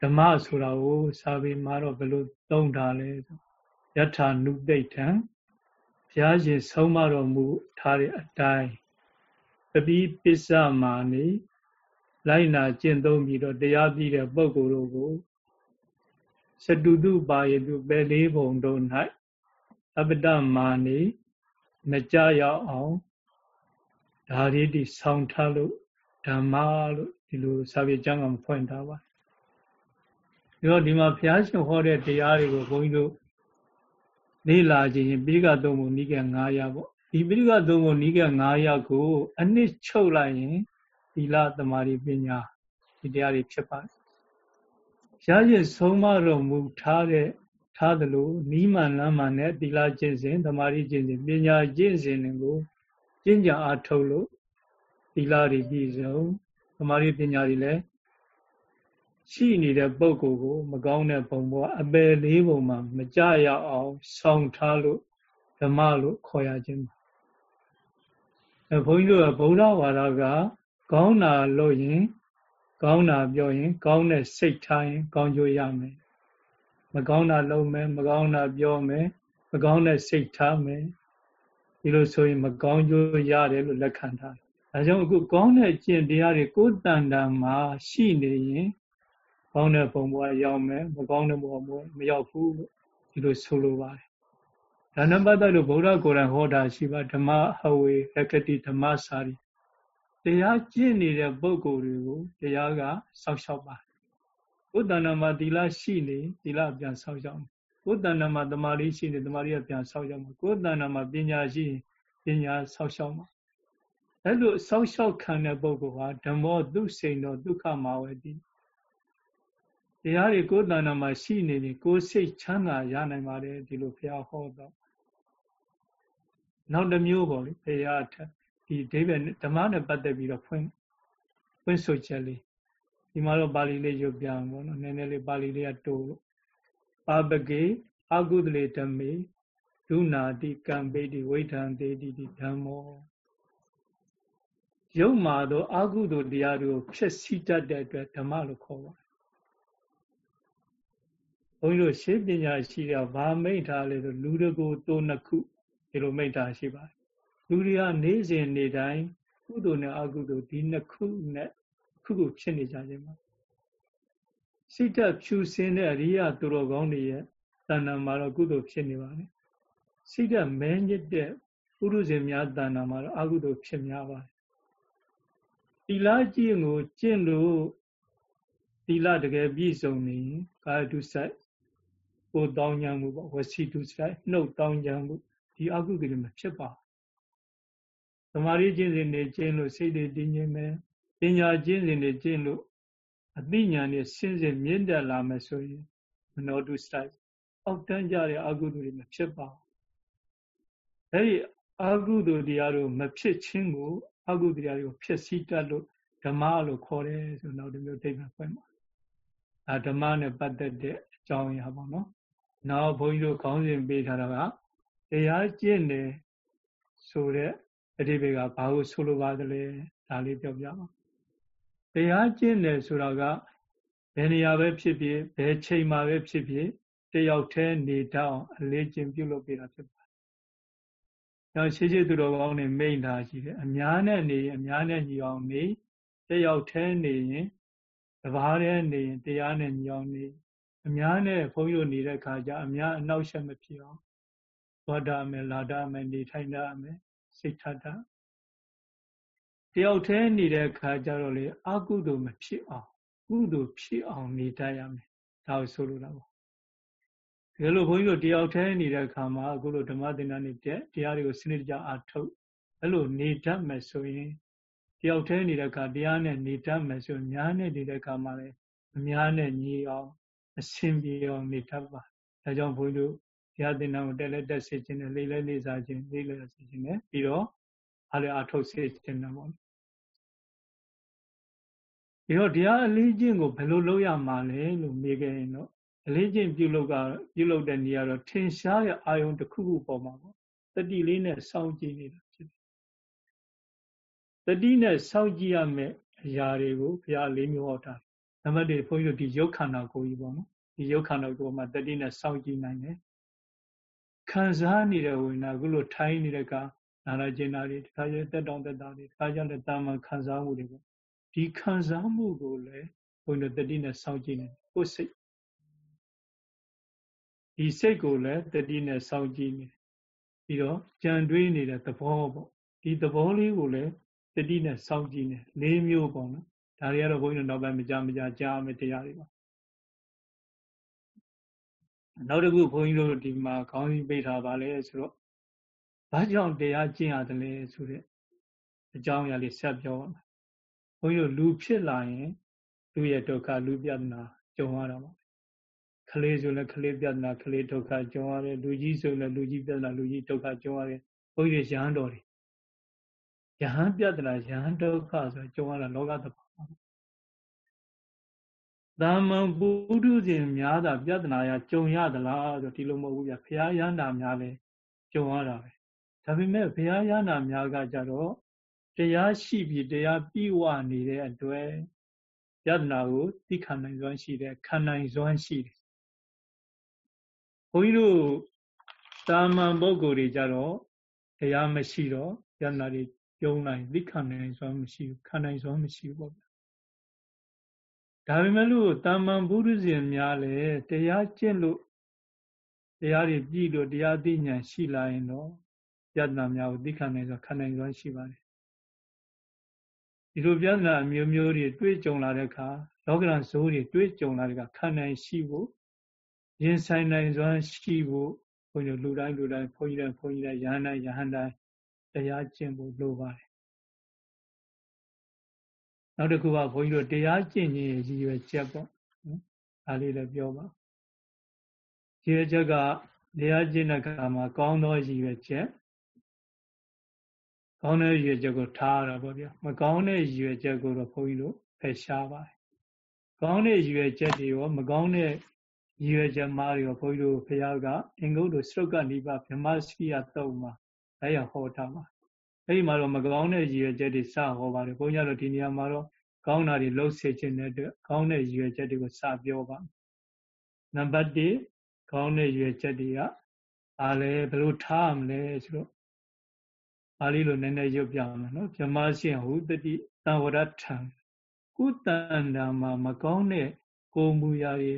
ဓမ္မဆိုတာကိုစာပေမှာတော့ဘယ်လိုသုံးထားလဲဆိုယထာနုပိဋ္ဌံဘုရားရှင်ဆုံးမတော်မူထားတဲ့အတိုင်းတပိပစ္စမာနေလိုက်နာကျင့်သုံးပြီးတော့တရားပြီးတဲ့ပုဂ္ဂိုလ်တို့ကိုစတုတုပါယတုပဲလေးပုံတို့၌အပတမာနေမကြရောက်အောင်ဒါလေးဒီဆောင်းထားလို့ဓမ္မလို့ဒီလိုစာပေကျမ်းကမဖွင့်ထားပါ ဒီတော့ဒီမှာဘုရားရှင်ဟောတဲ့တရားတွေကိုဘုန်းကြီးတို့လေ့လာခြင်းပိဋကသုံးပုံနိကေ900ပေါ့ဒီပိဋကသုံးပုံနိကေ900ကို အနှစ်ချုပ်လိုက်ရင်သီလသမာဓိပညာဒီတရားတွေဖြစ်ပါတယ်ဘုရားရှင်ဆုံးမတော်မူထားတဲ့ထားသလိုနီးမှန်လမ်းမှန်နဲ့သီလကျင့်စဉ်သမာဓိကျင့်စဉ်ပညာကျင့်စဉ်တွေကိုကျင့်ကြံအားထုတ်လို့သီလတွေပြည့်စုံသမာဓိပညာတွေလည်း ရှိနေတဲ့ပုံကိုယ်ကို မကောင်းတဲ့ပုံပေါ်အပယ်လေးပုံမှာမကြရအောင်ဆောင်းထားလို့ဓမ္မလို့ခေါ်ရခြင်းပါအဲဘုန်းကြီးတို့ကဗုဒ္ဓဝါဒကကောင်းတာလို့ရင် ကောင်းတာပြောရင် ကောင်းတဲ့စိတ်ထားရင် ကောင်းကျိုးရမယ်မကောင်းတာလုပ်မယ်မကောင်းတာပြောမယ်မကောင်းတဲ့စိတ်ထားမယ်ဒီလိုဆိုရင်မကောင်းကျိုးရတယ်လို့လက်ခံထားတယ်ဒါကြောင့်အခုကောင်းတဲ့ကျင့်တရားတွေကိုယ်တန်တာမှာရှိနေရင် ကောင်းတဲ့ပုံပေါ်ရောက်မယ်မကောင်းတဲ့ပုံပေါ်မရောက်ဘူးလို့ဒီလိုဆိုလိုပါတယ်ဒါနဲ့ပတ်သက်လို့ဗုဒ္ဓကိုယ်တိုင်ဟောတာရှိပါဓမ္မဟဝေရကတိဓမ္မစာရီတရားကျင့်နေတဲ့ပုဂ္ဂိုလ်တွေကိုတရားကစောက်ရှောက်ပါဘုဒ္ဓနာမှာသီလရှိနေသီလပြန်စောက်ရှောက်ဘုဒ္ဓနာမှာတမာရီရှိနေတမာရီကပြန်စောက်ရှောက်မှာကိုယ်တဏ္ဍာမှာပညာရှိပညာစောက်ရှောက်မှာအဲ့လိုစောက်ရှောက်ခံတဲ့ပုဂ္ဂိုလ်ဟာဓမ္မောသူစိန်တော်ဒုက္ခမာဝတိ တရားတွေကိုယ်တဏ္ဍာမှာရှိနေရင်ကိုယ်စိတ်ချမ်းသာရနိုင်ပါတယ်ဒီလိုဘုရားဟောတော့နောက်တစ်မျိုးပေါ့လေဘုရားထဒီဒိဗေဓမ္မနဲ့ပတ်သက်ပြီးတော့ဖွင့်ဖွင့်ဆိုချက်လေးဒီမှာတော့ပါဠိလေးရုပ်ပြအောင်ပေါ့နော်နည်းနည်းလေးပါဠိလေးကတိုးလို့ပါပကေအကုသလေဓမ္မေဒုနာတိကံပေတိဝိထံတေတိဓမ္မောရုပ်မာသောအကုသိုလ်တရားတွေကိုဖြစ်စီတတ်တဲ့အတွက်ဓမ္မလို့ခေါ်ပါတယ် ဘုန်းကြီးတို့ရှင်းပညာရှိတာဗာမိတ်ထားလေဆိုလူတကူတိုးနှစ်ခုဒီလိုမိတ်ထားရှိပါတယ်လူတွေကနေ့စဉ်နေ့တိုင်းကုသိုလ်နဲ့အကုသိုလ်ဒီနှစ်ခုနဲ့ခုခုဖြစ်နေကြခြင်းပါစိတ်တက်ဖြူစင်းတဲ့အရိယသူတော်ကောင်းတွေရဲ့တဏ္ဍာမှာတော့ကုသိုလ်ဖြစ်နေပါတယ်စိတ်တက်မဲညစ်တဲ့ပုရုဇဉ်များတဏ္ဍာမှာတော့အကုသိုလ်ဖြစ်များပါတယ်သီလကျင့်ကိုကျင့်လို့သီလတကယ်ပြည့်စုံနေကာယတုစိုက် ကိုတောင်းကြမှုပေါ့ဝစီတုစိုက်နှုတ်တောင်းကြမှုဒီအကုသိုလ်တွေမဖြစ်ပါဘူးသမာဓိကျင့်စဉ်တွေကျင့်လို့စိတ်တွေတည်ငြိမ်မယ်ပညာကျင့်စဉ်တွေကျင့်လို့အသိဉာဏ်နဲ့ဆင်းရဲမြင့်တက်လာမယ်ဆိုရင်မနောတုစတိုက်အောက်တန်းကြတဲ့အကုသိုလ်တွေမဖြစ်ပါဘူးအဲဒီအကုသိုလ်တရားတို့မဖြစ်ခြင်းကိုအကုသိုလ်တရားတွေကိုဖြစ်စည်းတတ်လို့ဓမ္မလို့ခေါ်တယ်ဆိုတော့ဒီမျိုးသိမှဖွင့်ပါဒါဓမ္မနဲ့ပတ်သက်တဲ့အကြောင်းအရာပေါ့နော် နောက်ဘုန်းကြီးတို့ခေါင်းစဉ်ပေးထားတာကတရားကျင့်တယ်ဆိုတဲ့အဓိပ္ပာယ်ကဘာကိုဆိုလိုပါသလဲဒါလေးပြောပြပါတရားကျင့်တယ်ဆိုတာကဘယ်နေရာပဲဖြစ်ဖြစ်ဘယ်ချိန်မှာပဲဖြစ်ဖြစ်တယောက်တည်းနေတတ်အောင်အလေးကျင့်ပြုလုပ်ပေးတာဖြစ်ပါတယ်။နောက်ရှိရှိသူတော်ကောင်းတွေမိန့်တာရှိတယ်အများနဲ့နေရင်အများနဲ့ညီအောင်နေတယောက်တည်းနေရင်တဘာတည်းနေရင်တရားနဲ့ညီအောင်နေ အများနဲ့ဘုန်းကြီးတို့နေတဲ့ခါကျအများအနောက်ရှက်မဖြစ်အောင်သောတာမယ်လာတာမယ်နေထိုင်တာမယ်စိတ်ထတာတယောက်တည်းနေတဲ့ခါကျတော့လေအကုသိုလ်မဖြစ်အောင်ကုသိုလ်ဖြစ်အောင်နေတတ်ရမယ်ဒါကိုဆိုလိုတာပေါ့ဒီလိုဘုန်းကြီးတို့တယောက်တည်းနေတဲ့အခါမှာအခုလိုဓမ္မသင်္ကန်းနေတဲ့တရားတွေကိုစနစ်တကျအားထုတ်အဲ့လိုနေတတ်မယ်ဆိုရင်တယောက်တည်းနေတဲ့အခါတရားနဲ့နေတတ်မယ်ဆိုရင်များနဲ့နေတဲ့အခါမှာလည်းအများနဲ့ညီအောင် အဆင်ပြေအောင်နေတတ်ပါဒါကြောင့်ဘုန်းကြီးတို့တရားသင်္ကန်းကိုတက်လက်တက်စေခြင်းနဲ့လေးလဲလေးစားခြင်းလေးလဲစေခြင်းနဲ့ပြီးတော့အားလည်းအားထုတ်စေခြင်းနဲ့ပေါ့ဒီတော့တရားအလေးချင်းကိုဘယ်လိုလုပ်ရမှာလဲလို့မေးခဲ့ရင်တော့အလေးချင်းပြုလုပ်ကပြုလုပ်တဲ့နေရာတော့ထင်ရှားတဲ့အာယုံတစ်ခုခုပေါ်မှာပေါ့တတိလေးနဲ့စောင့်ကြည့်နေတာဖြစ်တယ်တတိနဲ့စောင့်ကြည့်ရမယ့်အရာတွေကိုဘုရားလေးမျိုးဟောတာဓ နံပါတ်1ဘုန်းကြီးတို့ဒီရုပ်ခန္ဓာကိုယ်ကြီးပေါ့နော်ဒီရုပ်ခန္ဓာကိုယ်မှာတတိနဲ့စောင့်ကြည့်နိုင်တယ်ခံစားနေတဲ့ဝိညာဉ်အခုလိုထိုင်းနေတဲ့ကနာနာကျင်နာတွေတခါကျတက်တောင်တက်တာတွေတခါကျလည်းတာမန်ခံစားမှုတွေပေါ့ဒီခံစားမှုကိုလည်းဘုန်းကြီးတို့တတိနဲ့စောင့်ကြည့်နေကိုယ်စိတ်ဒီစိတ်ကိုလည်းတတိနဲ့စောင့်ကြည့်နေပြီးတော့ကြံတွေးနေတဲ့သဘောပေါ့ဒီသဘောလေးကိုလည်းတတိနဲ့စောင့်ကြည့်နေလေးမျိုးပေါ့နော် ဒါတွေကတော့ဘုန်းကြီးတို့နောက်ပိုင်းမကြမကြကြားမယ်တရားတွေပါနောက်တစ်ခုဘုန်းကြီးတို့ဒီမှာခေါင်းကြီးပိတ်ထားပါလဲဆိုတော့ဘာကြောင့်တရားကျင့်ရတယ်လဲဆိုတဲ့အကြောင်းအရာလေးဆက်ပြောပါမယ်ဘုန်းကြီးတို့လူဖြစ်လာရင်လူရဲ့ဒုက္ခလူပြဿနာကြုံရတာပါကလေးဆိုလည်းကလေးပြဿနာကလေးဒုက္ခကြုံရတယ်လူကြီးဆိုလည်းလူကြီးပြဿနာလူကြီးဒုက္ခကြုံရတယ်ဘုန်းကြီးရဟန်းတော်တွေယဟန်ပြဿနာယဟန်ဒုက္ခဆိုကြုံရတာလောကသဘာ ဝတာမန်ပုထုဇဉ်များတာပြဿနာရကြုံရသလားဆိုဒီလိုမဟုတ်ဘူးဗျဘုရားရဟန္တာများလဲကြုံရတာပဲဒါပေမဲ့ဘုရားရဟန္တာများကကြတော့တရားရှိပြီးတရားပြီးဝနေတဲ့အတွက်ပြဿနာကိုသိခံနိုင်စွမ်းရှိတယ်ခံနိုင်စွမ်းရှိတယ်ဘုန်းကြီးတို့တာမန်ပုဂ္ဂိုလ်တွေကြတော့တရားမရှိတော့ပြဿနာတွေပြုံးနိုင်သိခံနိုင်စွမ်းမရှိဘူးခံနိုင်စွမ်းမရှိဘူးပေါ့ဗျာ ဒါပေမဲ့လို့တာမန်ဘုရုဇဉ်များလည်းတရားကျင့်လို့တရားတွေပြီးလို့တရားသိဉာဏ်ရှိလာရင်တော့ပြဿနာများကိုသိခံနိုင်စွာခံနိုင်စွမ်းရှိပါတယ်ဒီလိုပြဿနာအမျိုးမျိုးတွေတွေ့ကြုံလာတဲ့အခါလောကရန်ဇိုးတွေတွေ့ကြုံလာတဲ့အခါခံနိုင်ရှိဖို့ရင်ဆိုင်နိုင်စွမ်းရှိဖို့ဘုန်းကြီးလူတိုင်းလူတိုင်းဘုန်းကြီးတိုင်းဘုန်းကြီးတိုင်းယဟန်တိုင်းယဟန်တိုင်းတရားကျင့်ဖို့လိုပါတယ် နောက်တစ်ခုကဘုန်းကြီးတို့တရားကျင့်ခြင်းရည်ရွယ်ချက်ပေါ့နော်ဒါလေးလည်းပြောပါရည်ရွယ်ချက်ကတရားကျင့်တဲ့အခါမှာကောင်းသောရည်ရွယ်ချက်ကောင်းတဲ့ရည်ရွယ်ချက်ကိုထားရတာပေါ့ဗျာမကောင်းတဲ့ရည်ရွယ်ချက်ကိုတော့ဘုန်းကြီးတို့ဖယ်ရှားပါတယ်ကောင်းတဲ့ရည်ရွယ်ချက်တွေရောမကောင်းတဲ့ရည်ရွယ်ချက်မှားတွေရောဘုန်းကြီးတို့ဘုရားကအင်္ဂုတ္တစရုပ်ကနိဗ္ဗာန်ဗြဟ္မစကိယတုံမှာအဲ့ရဟောထားပါ အဲ့ဒီမှာတော့မကောင်းတဲ့ရည်ရွယ်ချက်တွေစဟောပါတယ်ဘုန်းကြီးတို့ဒီနေရာမှာတော့ကောင်းတာတွေလှုပ်စေခြင်းတဲ့အတွက်ကောင်းတဲ့ရည်ရွယ်ချက်တွေကိုစပြောပါနံပါတ်1ကောင်းတဲ့ရည်ရွယ်ချက်တွေကအားလဲဘယ်လိုထားမလဲဆိုတော့ပါဠိလိုနည်းနည်းရုပ်ပြမယ်နော်ဗြဟ္မရှင်ဟုတတိသံဝရထံကုတန္တာမှာမကောင်းတဲ့ကိုမူရာတွေ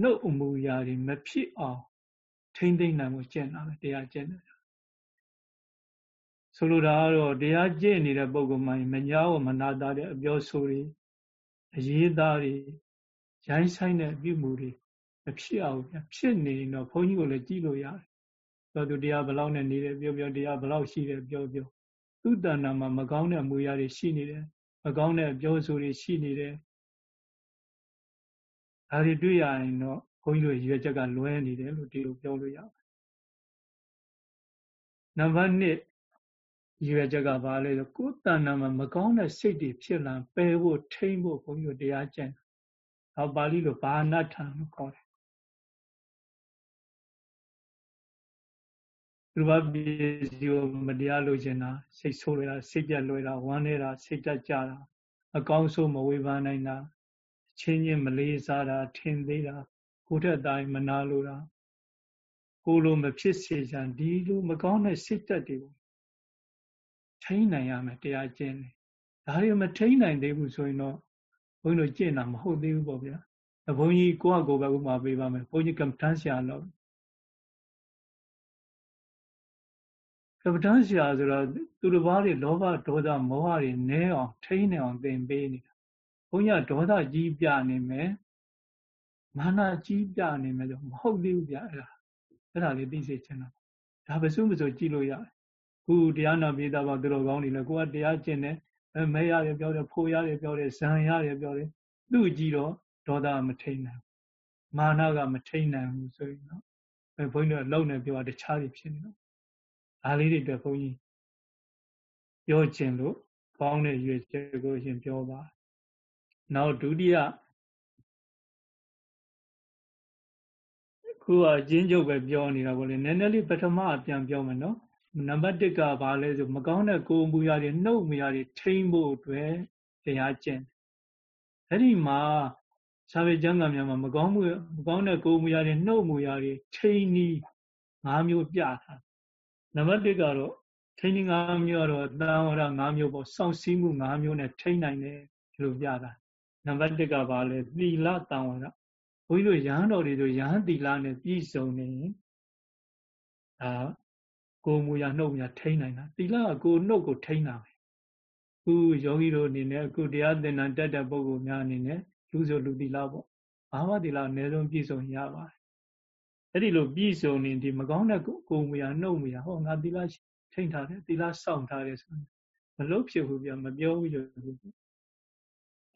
နှုတ်အမူအရာတွေမဖြစ်အောင်ထိမ့်သိမ့်နိုင်မှုကျင့်တာပဲတရားကျင့်တယ် ဆိုလိုတာကတော့တရားကျင့်နေတဲ့ပုဂ္ဂိုလ်မှမညာဝမနာတာတဲ့အပြောဆိုတွေအရေးသားတွေရိုင်းဆိုင်တဲ့အပြုမှုတွေမဖြစ်အောင်ဖြစ်နေရင်တော့ဘုန်းကြီးကိုလည်းကြည့်လို့ရတယ်။ဆိုသူတရားဘလောက်နဲ့နေတယ်ပြောပြောတရားဘလောက်ရှိတယ်ပြောပြောသူ့တဏ္ဍာမှာမကောင်းတဲ့အမူအရာတွေရှိနေတယ်မကောင်းတဲ့အပြောဆိုတွေရှိနေတယ်ဒါတွေတွေ့ရရင်တော့ဘုန်းကြီးတို့ရွယ်ချက်ကလွဲနေတယ်လို့ဒီလိုပြောလို့ရပါတယ်နံပါတ်1 ရွယ်ချက်ကဘာလဲဆိုကိုယ်တဏ္ဍာမှာမကောင်းတဲ့စိတ်တွေဖြစ်လာပယ်ဖို့ထိမ့်ဖို့ဘုန်းကြီးတို့တရားကျင့်ဟောပါဠိလိုဘာနာထံလို့ခေါ်တယ်သူဘာပစ္စည်းကိုမတရားလို့ရှင်တာစိတ်ဆိုးလွယ်တာစိတ်ပြက်လွယ်တာဝမ်းနေတာစိတ်တက်ကြတာအကောင်းဆုံးမဝေဖန်နိုင်တာချင်းချင်းမလေးစားတာထင်သေးတာကိုယ်ထက်တိုင်းမနာလိုတာကိုလိုမဖြစ်စေချင်ဒီလိုမကောင်းတဲ့စိတ်တက်တွေကို ထိန်းနိုင်ရမယ်တရားကျင့်တယ်ဒါတွေမထိန်းနိုင်သေးဘူးဆိုရင်တော့ဘုန်းကြီးတို့ကျင့်တာမဟုတ်သေးဘူးပေါ့ဗျာဘုန်းကြီးကိုယ့်အကိုယ်ပဲဥပမာပေးပါမယ်ဘုန်းကြီးကမ္ဘာတန်းဆရာလို့ကပ္ပဋ္ဌာန်းဆရာဆိုတော့သူတစ်ပါးတွေလောဘဒေါသမောဟတွေနည်းအောင်ထိန်းနေအောင်သင်ပေးနေတာဘုန်းကြီးကဒေါသကြီးပြနေမယ်မာနကြီးပြနေမယ်ဆိုမဟုတ်သေးဘူးဗျအဲ့ဒါအဲ့ဒါလေးသိစေချင်တာဒါပစုမစုကြည့်လို့ရတယ် ခုတရားနာပိသားပါသူတော်ကောင်းတွေလည်းကိုကတရားကျင့်တယ်မဲရတယ်ပြောတယ်ဖိုရတယ်ပြောတယ်ဇံရတယ်ပြောတယ်သူ့ကြည့်တော့ဒေါသမထိန်နိုင်မာနကမထိန်နိုင်ဘူးဆိုရင်တော့ဘုန်းကြီးတို့လုံနေပြောတာတခြားတွေဖြစ်နေတော့ဒါလေးတွေအတွက်ဘုန်းကြီးပြောခြင်းလို့ကောင်းတဲ့ရွေချက်ကိုရှင်ပြောပါနောက်ဒုတိယခုကကျင်းကျုပ်ပဲပြောနေတာပေါ့လေနည်းနည်းလေးပထမအပြန်ပြောမယ်နော် နံပါတ်1ကဘာလဲဆိုမကောင်းတဲ့ကိုယ်မူရာတွေနှုတ်မူရာတွေထိမ့်ဖို့အတွက်တရားကျင့်အဲ့ဒီမှာစာပေကျမ်းဂန်များမှာမကောင်းမှုမကောင်းတဲ့ကိုယ်မူရာတွေနှုတ်မူရာတွေချိန်နီး၅မျိုးပြထားနံပါတ်1ကတော့ချိန်နီး၅မျိုးကတော့တန်ဝရ၅မျိုးပေါ့စောင့်စည်းမှု၅မျိုးနဲ့ထိနိုင်တယ်ဒီလိုပြတာနံပါတ်1ကဘာလဲသီလတန်ဝရဘုန်းကြီးတို့ရဟန်းတော်တွေဆိုရဟန်းသီလနဲ့ပြည့်စုံနေရင်ဒါ ကိုယ်မူရာနှုတ်မူရာထိနိုင်တာသီလကကိုယ်နှုတ်ကိုထိနိုင်တာခုယောဂီတို့အနေနဲ့အခုတရားသင်တန်းတက်တဲ့ပုဂ္ဂိုလ်များအနေနဲ့လူဆိုလူသီလပေါ့ဘာဝသီလအနည်းဆုံးပြည့်စုံရပါတယ်အဲ့ဒီလိုပြည့်စုံနေဒီမကောင်းတဲ့ကိုယ်မူရာနှုတ်မူရာဟောငါသီလထိန်ထားတယ်သီလစောင့်ထားတယ်ဆိုမလို့ဖြစ်ဘူးပြမပြောဘူးလို့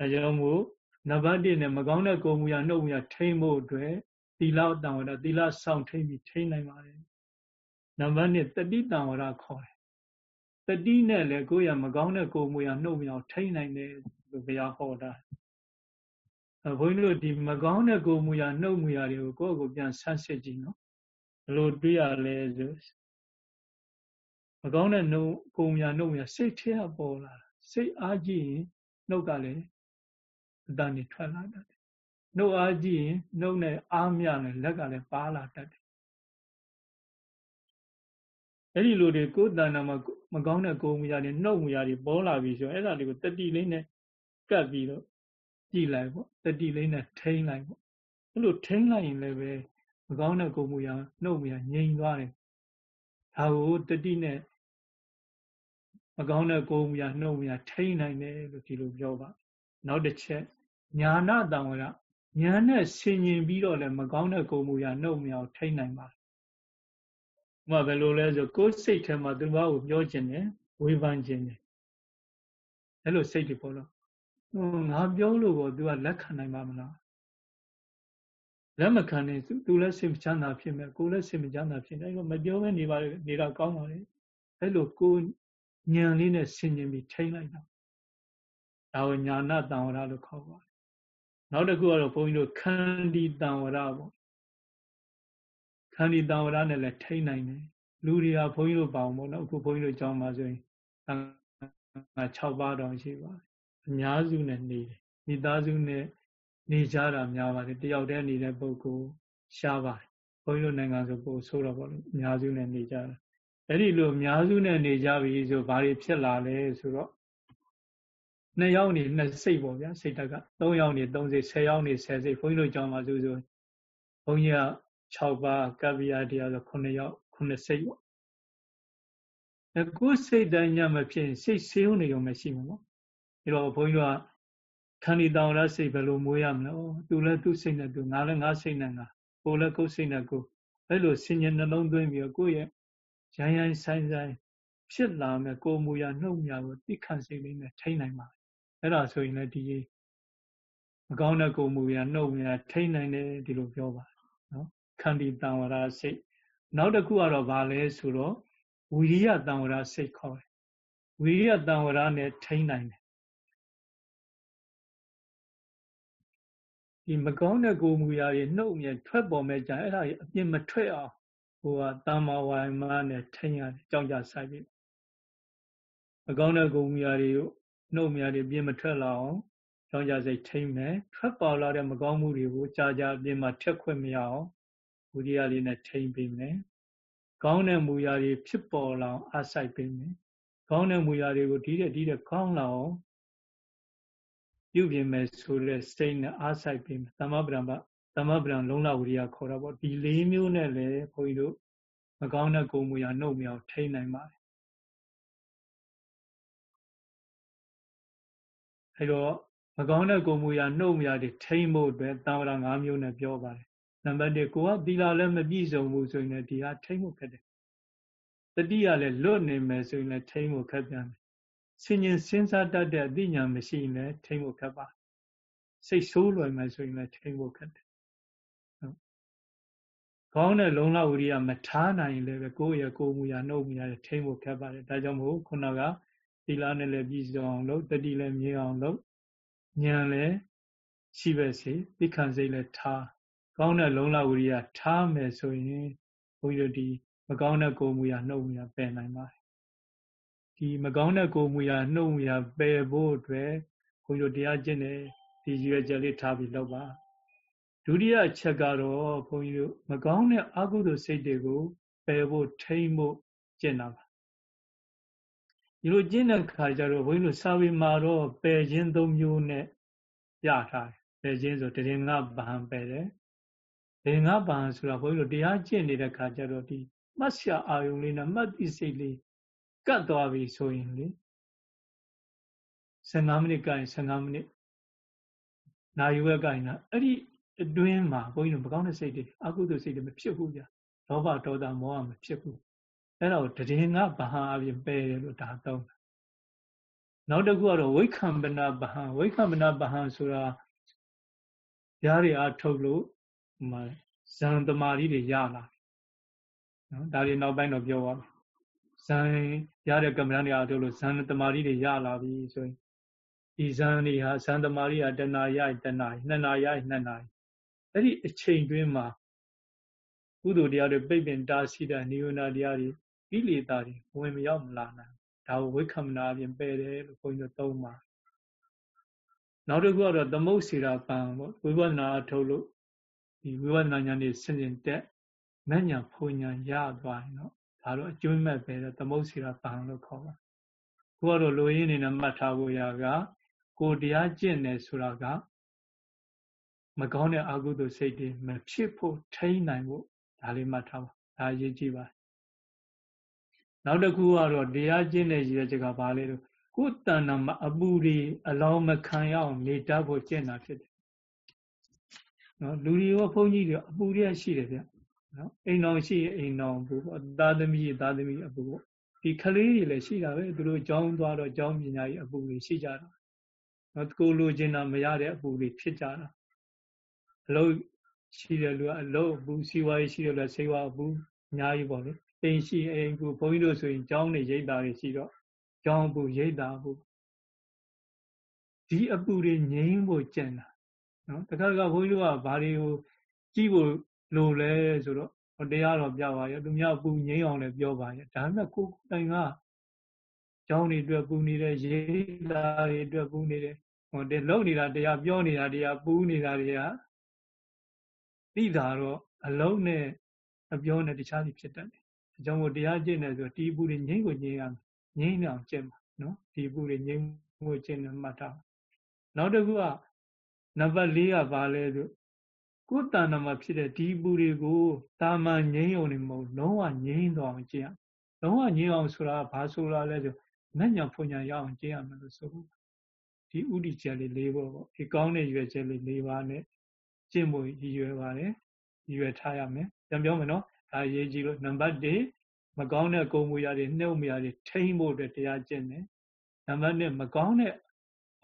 အဲကြောင့်မို့နံပါတ်1နဲ့မကောင်းတဲ့ကိုယ်မူရာနှုတ်မူရာထိန်ဖို့အတွက်သီလတံဝရသီလစောင့်ထိန်ပြီးထိန်နိုင်ပါတယ် နံပါတ်2တတိတံဝရခေါ်တယ်တတိနဲ့လည်းကိုယ့်ရမကောင်းတဲ့ကိုယ်မူရနှုတ်မြောင်ထိနိုင်တယ်လို့ဘုရားဟောတာအဲဘုန်းကြီးတို့ဒီမကောင်းတဲ့ကိုယ်မူရနှုတ်မူရတွေကိုကိုယ့်ကိုပြန်ဆန်းစစ်ကြည့်နော်ဘယ်လိုတွေ့ရလဲဆိုမကောင်းတဲ့နှုတ်ကိုယ်မူရနှုတ်မူရစိတ်ထဲကပေါ်လာစိတ်အားကြည့်ရင်နှုတ်ကလည်းအတန်နေထွက်လာတတ်တယ်နှုတ်အားကြည့်ရင်နှုတ်နဲ့အားမြနဲ့လက်ကလည်းပါလာတတ်တယ် အဲ့ဒီလိုတွေကိုယ်တဏ္ဍာမှာမကောင်းတဲ့ကိုယ်မူရာတွေနှုတ်မူရာတွေပေါ်လာပြီဆိုအဲ့ဒါတွေကိုတတိလေးနဲ့ကပ်ပြီးတော့ကြည်လိုက်ပေါ့တတိလေးနဲ့ထိန်းလိုက်ပေါ့အဲ့လိုထိန်းလိုက်ရင်လည်းပဲမကောင်းတဲ့ကိုယ်မူရာနှုတ်မူရာငြိမ်သွားတယ်ဒါကိုတတိနဲ့မကောင်းတဲ့ကိုယ်မူရာနှုတ်မူရာထိန်းနိုင်တယ်လို့ဒီလိုပြောပါနောက်တစ်ချက်ညာနာတံဝရညာနဲ့ဆင်ញင်ပြီးတော့လည်းမကောင်းတဲ့ကိုယ်မူရာနှုတ်မူရာထိန်းနိုင်ပါ ဥမာဘယ်လိုလဲဆိုကိုယ်စိတ်ထဲမှာသူဘာကိုပြောခြင်းတယ်ဝေဖန်ခြင်းတယ်အဲ့လိုစိတ်တွေပေါ်တော့ငါပြောလို့ကို तू ကလက်ခံနိုင်ပါမလားလက်မခံရင် तू လည်းစိတ်မချမ်းသာဖြစ်မယ်ကိုယ်လည်းစိတ်မချမ်းသာဖြစ်တယ်အဲ့တော့မပြောဘဲနေပါလေနေတာကောင်းပါလေအဲ့လိုကိုညံလေးနဲ့ဆင်ញင်ပြီးထိမ့်လိုက်တာဒါကိုညာနာတံဝရလို့ခေါ်ပါတယ်နောက်တစ်ခုကတော့ဘုန်းကြီးတို့ခန္ဒီတံဝရပေါ့ ခန္ဒီတံဝရနဲ့လည်းထိနိုင်တယ်လူတွေကဘုန်းကြီးတို့ပေါအောင်ပေါ့နော်အခုဘုန်းကြီးတို့ကြောင်းမှာဆိုရင်သံဃာ6ပါးတောင်ရှိပါတယ်အများစုနဲ့နေတယ်မိသားစုနဲ့နေကြတာများပါတယ်တယောက်တည်းနေတဲ့ပုဂ္ဂိုလ်ရှားပါတယ်ဘုန်းကြီးတို့နိုင်ငံဆိုပို့ဆိုးတော့ပေါ့လေအများစုနဲ့နေကြတာအဲ့ဒီလိုအများစုနဲ့နေကြပြီဆိုဘာတွေဖြစ်လာလဲဆိုတော့နှစ်ယောက်နေနှစ်စိတ်ပေါ့ဗျာစိတ်တက်က၃ယောက်နေ၃စိတ်၁၀ယောက်နေ၁၀စိတ်ဘုန်းကြီးတို့ကြောင်းမှာဆိုဆိုဘုန်းကြီးက 6ပါးကပ္ပိယတရားဆို9ယောက်9စိတ်ပေါ့အဲကိုယ်စိတ်တိုင်းညမဖြစ်စိတ်ဆေးုံနေုံမရှိဘူးပေါ့အဲတော့ဘုန်းကြီးကခန္ဒီတောင်ရစိတ်ဘယ်လိုမွေးရမလဲဩသူလည်းသူ့စိတ်နဲ့သူငါလည်းငါစိတ်နဲ့ငါကိုယ်လည်းကိုယ်စိတ်နဲ့ကိုယ်အဲ့လိုဆင်ញနှလုံးသွင်းပြီးတော့ကိုယ့်ရဲ့ရိုင်းရိုင်းဆိုင်ဆိုင်ဖြစ်လာမဲ့ကိုယ်မူရနှုတ်မြကိုသိခံစိတ်လေးနဲ့ထိနိုင်ပါအဲ့ဒါဆိုရင်လည်းဒီမကောင်းတဲ့ကိုယ်မူရနှုတ်မြထိနိုင်တယ်ဒီလိုပြောပါနော် ခန္တီတံဝရစိတ်နောက်တစ်ခုကတော့ဗာလဲဆိုတော့ဝိရိယတံဝရစိတ်ခေါ်တယ်ဝိရိယတံဝရနဲ့ထိန်းနိုင်တယ်ဒီမကောင်းတဲ့ကိုယ်မူရာတွေနှုတ်မြဲထွက်ပေါ်မဲ့ကြအဲ့ဒါကြီးအပြင်းမထွက်အောင်ဟိုကတမ္မာဝါယမနဲ့ထိန်းရတယ်ကြောင်းကြဆိုင်ပြီမကောင်းတဲ့ကိုယ်မူရာတွေကိုနှုတ်မြာတွေပြင်းမထွက်လာအောင်ကြောင်းကြစိတ်ထိန်းမယ်ထွက်ပေါ်လာတဲ့မကောင်းမှုတွေကိုကြာကြာပြင်းမှထက်ခွင့်မရအောင် ဝိရိယလေးနဲ့ထိမ့်ပေးမယ်။ကောင်းတဲ့မူရာတွေဖြစ်ပေါ်လာအောင်အားစိုက်ပေးမယ်။ကောင်းတဲ့မူရာတွေကိုဒီတဲ့ဒီတဲ့ကောင်းလာအောင်ပြုပြင်မယ်ဆိုတဲ့စိတ်နဲ့အားစိုက်ပေးမယ်။သမဗြဟ္မသမဗြဟ္မလုံးလဝိရိယခေါ်တာပေါ့ဒီလေးမျိုးနဲ့လည်းဘုန်းကြီးတို့မကောင်းတဲ့ကိုယ်မူရာနှုတ်မြောင်ထိနိုင်ပါတယ်။အဲတော့မကောင်းတဲ့ကိုယ်မူရာနှုတ်မြာတွေထိမ့်ဖို့အတွက်တာဝရ၅မျိုးနဲ့ပြောပါတယ် နံပါတ်1ကိုကသီလလည်းမပြည့်စုံဘူးဆိုရင်လည်းဒီဟာထိမ့်ဖို့ခက်တယ်တတိယလည်းလွတ်နေမယ်ဆိုရင်လည်းထိမ့်ဖို့ခက်ပြန်တယ်ဆင်ញင်စဉ်းစားတတ်တဲ့အသိဉာဏ်မရှိရင်လည်းထိမ့်ဖို့ခက်ပါစိတ်ဆိုးလွယ်မယ်ဆိုရင်လည်းထိမ့်ဖို့ခက်တယ်ကောင်းတဲ့လုံလဝိရိယမထားနိုင်ရင်လည်းကိုယ့်ရဲ့ကိုယ်မူရာနှုတ်မူရာထိမ့်ဖို့ခက်ပါတယ်ဒါကြောင့်မို့ခုနကသီလနဲ့လည်းပြည့်စုံအောင်လုပ်တတိလည်းမြင်အောင်လုပ်ဉာဏ်လည်းရှိပဲစေသိခံစိတ်လည်းထား ကောင်းတဲ့လုံလဝိရိယထားမယ်ဆိုရင်ဘုန်းကြီးတို့ဒီမကောင်းတဲ့ကိုယ်မူရာနှုတ်မူရာပယ်နိုင်ပါတယ်ဒီမကောင်းတဲ့ကိုယ်မူရာနှုတ်မူရာပယ်ဖို့အတွက်ဘုန်းကြီးတို့တရားကျင့်တယ်ဒီရွယ်ချက်လေးထားပြီးလုပ်ပါဒုတိယအချက်ကတော့ဘုန်းကြီးတို့မကောင်းတဲ့အကုသိုလ်စိတ်တွေကိုပယ်ဖို့ထိမ့်ဖို့ကျင့်တာပါဒီလိုကျင့်တဲ့ခါကျတော့ဘုန်းကြီးတို့စာပေမှာတော့ပယ်ခြင်းသုံးမျိုးနဲ့ပြထားတယ်ပယ်ခြင်းဆိုတရင်ငါဗဟံပယ်တယ် တရင်ငါဗဟံဆိုတာဘုန်းကြီးတို့တရားကျင့်နေတဲ့ခါကျတော့ဒီမှတ်ရှာအာယုံလေးနဲ့မှတ်သိစိတ်လေးကတ်သွားပြီဆိုရင်လေ15မိနစ်ကရင်15မိနစ်နာယူဝက်ကရင်အဲ့ဒီအတွင်းမှာဘုန်းကြီးတို့မကောင်းတဲ့စိတ်တွေအကုသိုလ်စိတ်တွေမဖြစ်ဘူးကြာလောဘဒေါသမောဟမဖြစ်ဘူးအဲ့ဒါကိုတည်ငါဗဟံအပြင်ပယ်တယ်လို့ဒါသုံးတာနောက်တစ်ခုကတော့ဝိခံပနာဗဟံဝိခံပနာဗဟံဆိုတာရားတွေအားထုတ်လို့ ဟိုမှာဇံတမာရီတွေရလာနော်ဒါတွေနောက်ပိုင်းတော့ပြောပါမယ်ဇံရတဲ့ကမ္မဋ္ဌာန်းတွေအားထုတ်လို့ဇံတမာရီတွေရလာပြီဆိုရင်ဒီဇံတွေဟာဇံတမာရီဟာတဏှာရတဏှာနှစ်နာရနှစ်နာအဲ့ဒီအချိန်တွင်းမှာကုသိုလ်တရားတွေပိတ်ပင်တားဆီးတာနိဝရဏတရားတွေကိလေသာတွေဝင်မရောက်မလာနိုင်ဒါကိုဝိက္ခမနာအပြင်ပယ်တယ်လို့ဘုန်းကြီးတို့သုံးပါနောက်တစ်ခုကတော့သမုတ်စီရာပံပေါ့ဝိပဿနာအထုတ်လို့ ဒီဝိပဿနာဉာဏ်နဲ့ဆင်ကျင်တက်မဉ္ဇဏ်ဖုန်ဉာဏ်ရသွားရင်တော့ဒါတော့အကျွမ်းမဲ့ပဲသမုတ်စီရာပံလို့ခေါ်ပါခုကတော့လိုရင်းနေနဲ့မှတ်ထားဖို့ရကကိုတရားကျင့်တယ်ဆိုတာကမကောင်းတဲ့အကုသိုလ်စိတ်တွေမဖြစ်ဖို့ထိန်းနိုင်ဖို့ဒါလေးမှတ်ထားပါဒါအရေးကြီးပါတယ်နောက်တစ်ခုကတော့တရားကျင့်တဲ့ရည်ရွယ်ချက်ကဘာလဲလို့ကိုယ်တဏ္ဍမှာအပူတွေအလောင်းမခံရအောင်နေတတ်ဖို့ကျင့်တာဖြစ်တယ် နော်လူတွေရောဘုန်းကြီးတွေအပူတွေရှိတယ်ဗျနော်အိမ်တော်ရှိအိမ်တော်ဘူးပေါ့သာသမီသာသမီအပူပေါ့ဒီကလေးတွေလည်းရှိတာပဲသူတို့ကြောင်းသွားတော့ကြောင်းပညာကြီးအပူတွေရှိကြတာနော်ကိုလိုချင်တာမရတဲ့အပူတွေဖြစ်ကြတာအလုပ်ရှိတဲ့လူကအလုပ်အပူစီဝါရေးရှိတဲ့လူကဆေးဝါအပူအများကြီးပေါ့လေအိမ်ရှိအိမ်ကူဘုန်းကြီးတို့ဆိုရင်ကျောင်းနေရိတ်တာတွေရှိတော့ကျောင်းပူရိတ်တာပူဒီအပူတွေငြိမ်းဖို့ကြံတာ နော်တခါတခါဘုန်းကြီးတို့ကဘာတွေကိုကြည့်ဖို့လိုလဲဆိုတော့ဟောတရားတော်ပြပါရဲ့သူများပူငြိမ်းအောင်လည်းပြောပါရဲ့ဒါပေမဲ့ကိုယ်တိုင်ကကျောင်းတွေအတွက်ပူနေတယ်ရိတ်တာတွေအတွက်ပူနေတယ်ဟောတဲ့လုံနေတာတရားပြောနေတာတရားပူနေတာတွေကသိတာတော့အလုံးနဲ့အပြောနဲ့တခြားစီဖြစ်တတ်တယ်အကြောင်းကိုတရားကျင့်တယ်ဆိုဒီပူတွေငြိမ့်ကိုငြိမ့်ရမယ်ငြိမ့်အောင်ကျင့်ပါနော်ဒီပူတွေငြိမ့်ကိုကျင့်တယ်မှတ်ထားနောက်တစ်ခုက နံပါတ်၄ကဘာလဲဆိုကိုယ်တဏ္ဍမှာဖြစ်တဲ့ဒီပူတွေကိုတာမန်ငြိမ့်ုံနေမဟုတ်လုံးဝငြိမ့်တော့အောင်ကျင့်ရလုံးဝငြိမ့်အောင်ဆိုတာဘာဆိုတာလဲဆိုမညံဖွညာရအောင်ကျင့်ရမယ်လို့ဆိုဒီဥဒိချက်လေး၄ပေါ့ပေါ့ဒီကောင်းတဲ့ရွယ်ချက်လေး၄ပါးနဲ့ကျင့်ဖို့ရည်ရွယ်ပါတယ်ရည်ရွယ်ထားရမယ်ပြန်ပြောမယ်နော်ဒါရေးကြည့်လို့နံပါတ်1မကောင်းတဲ့ကုံမူရာတွေနှုတ်မူရာတွေထိမ့်ဖို့အတွက်တရားကျင့်တယ်နံပါတ်2မကောင်းတဲ့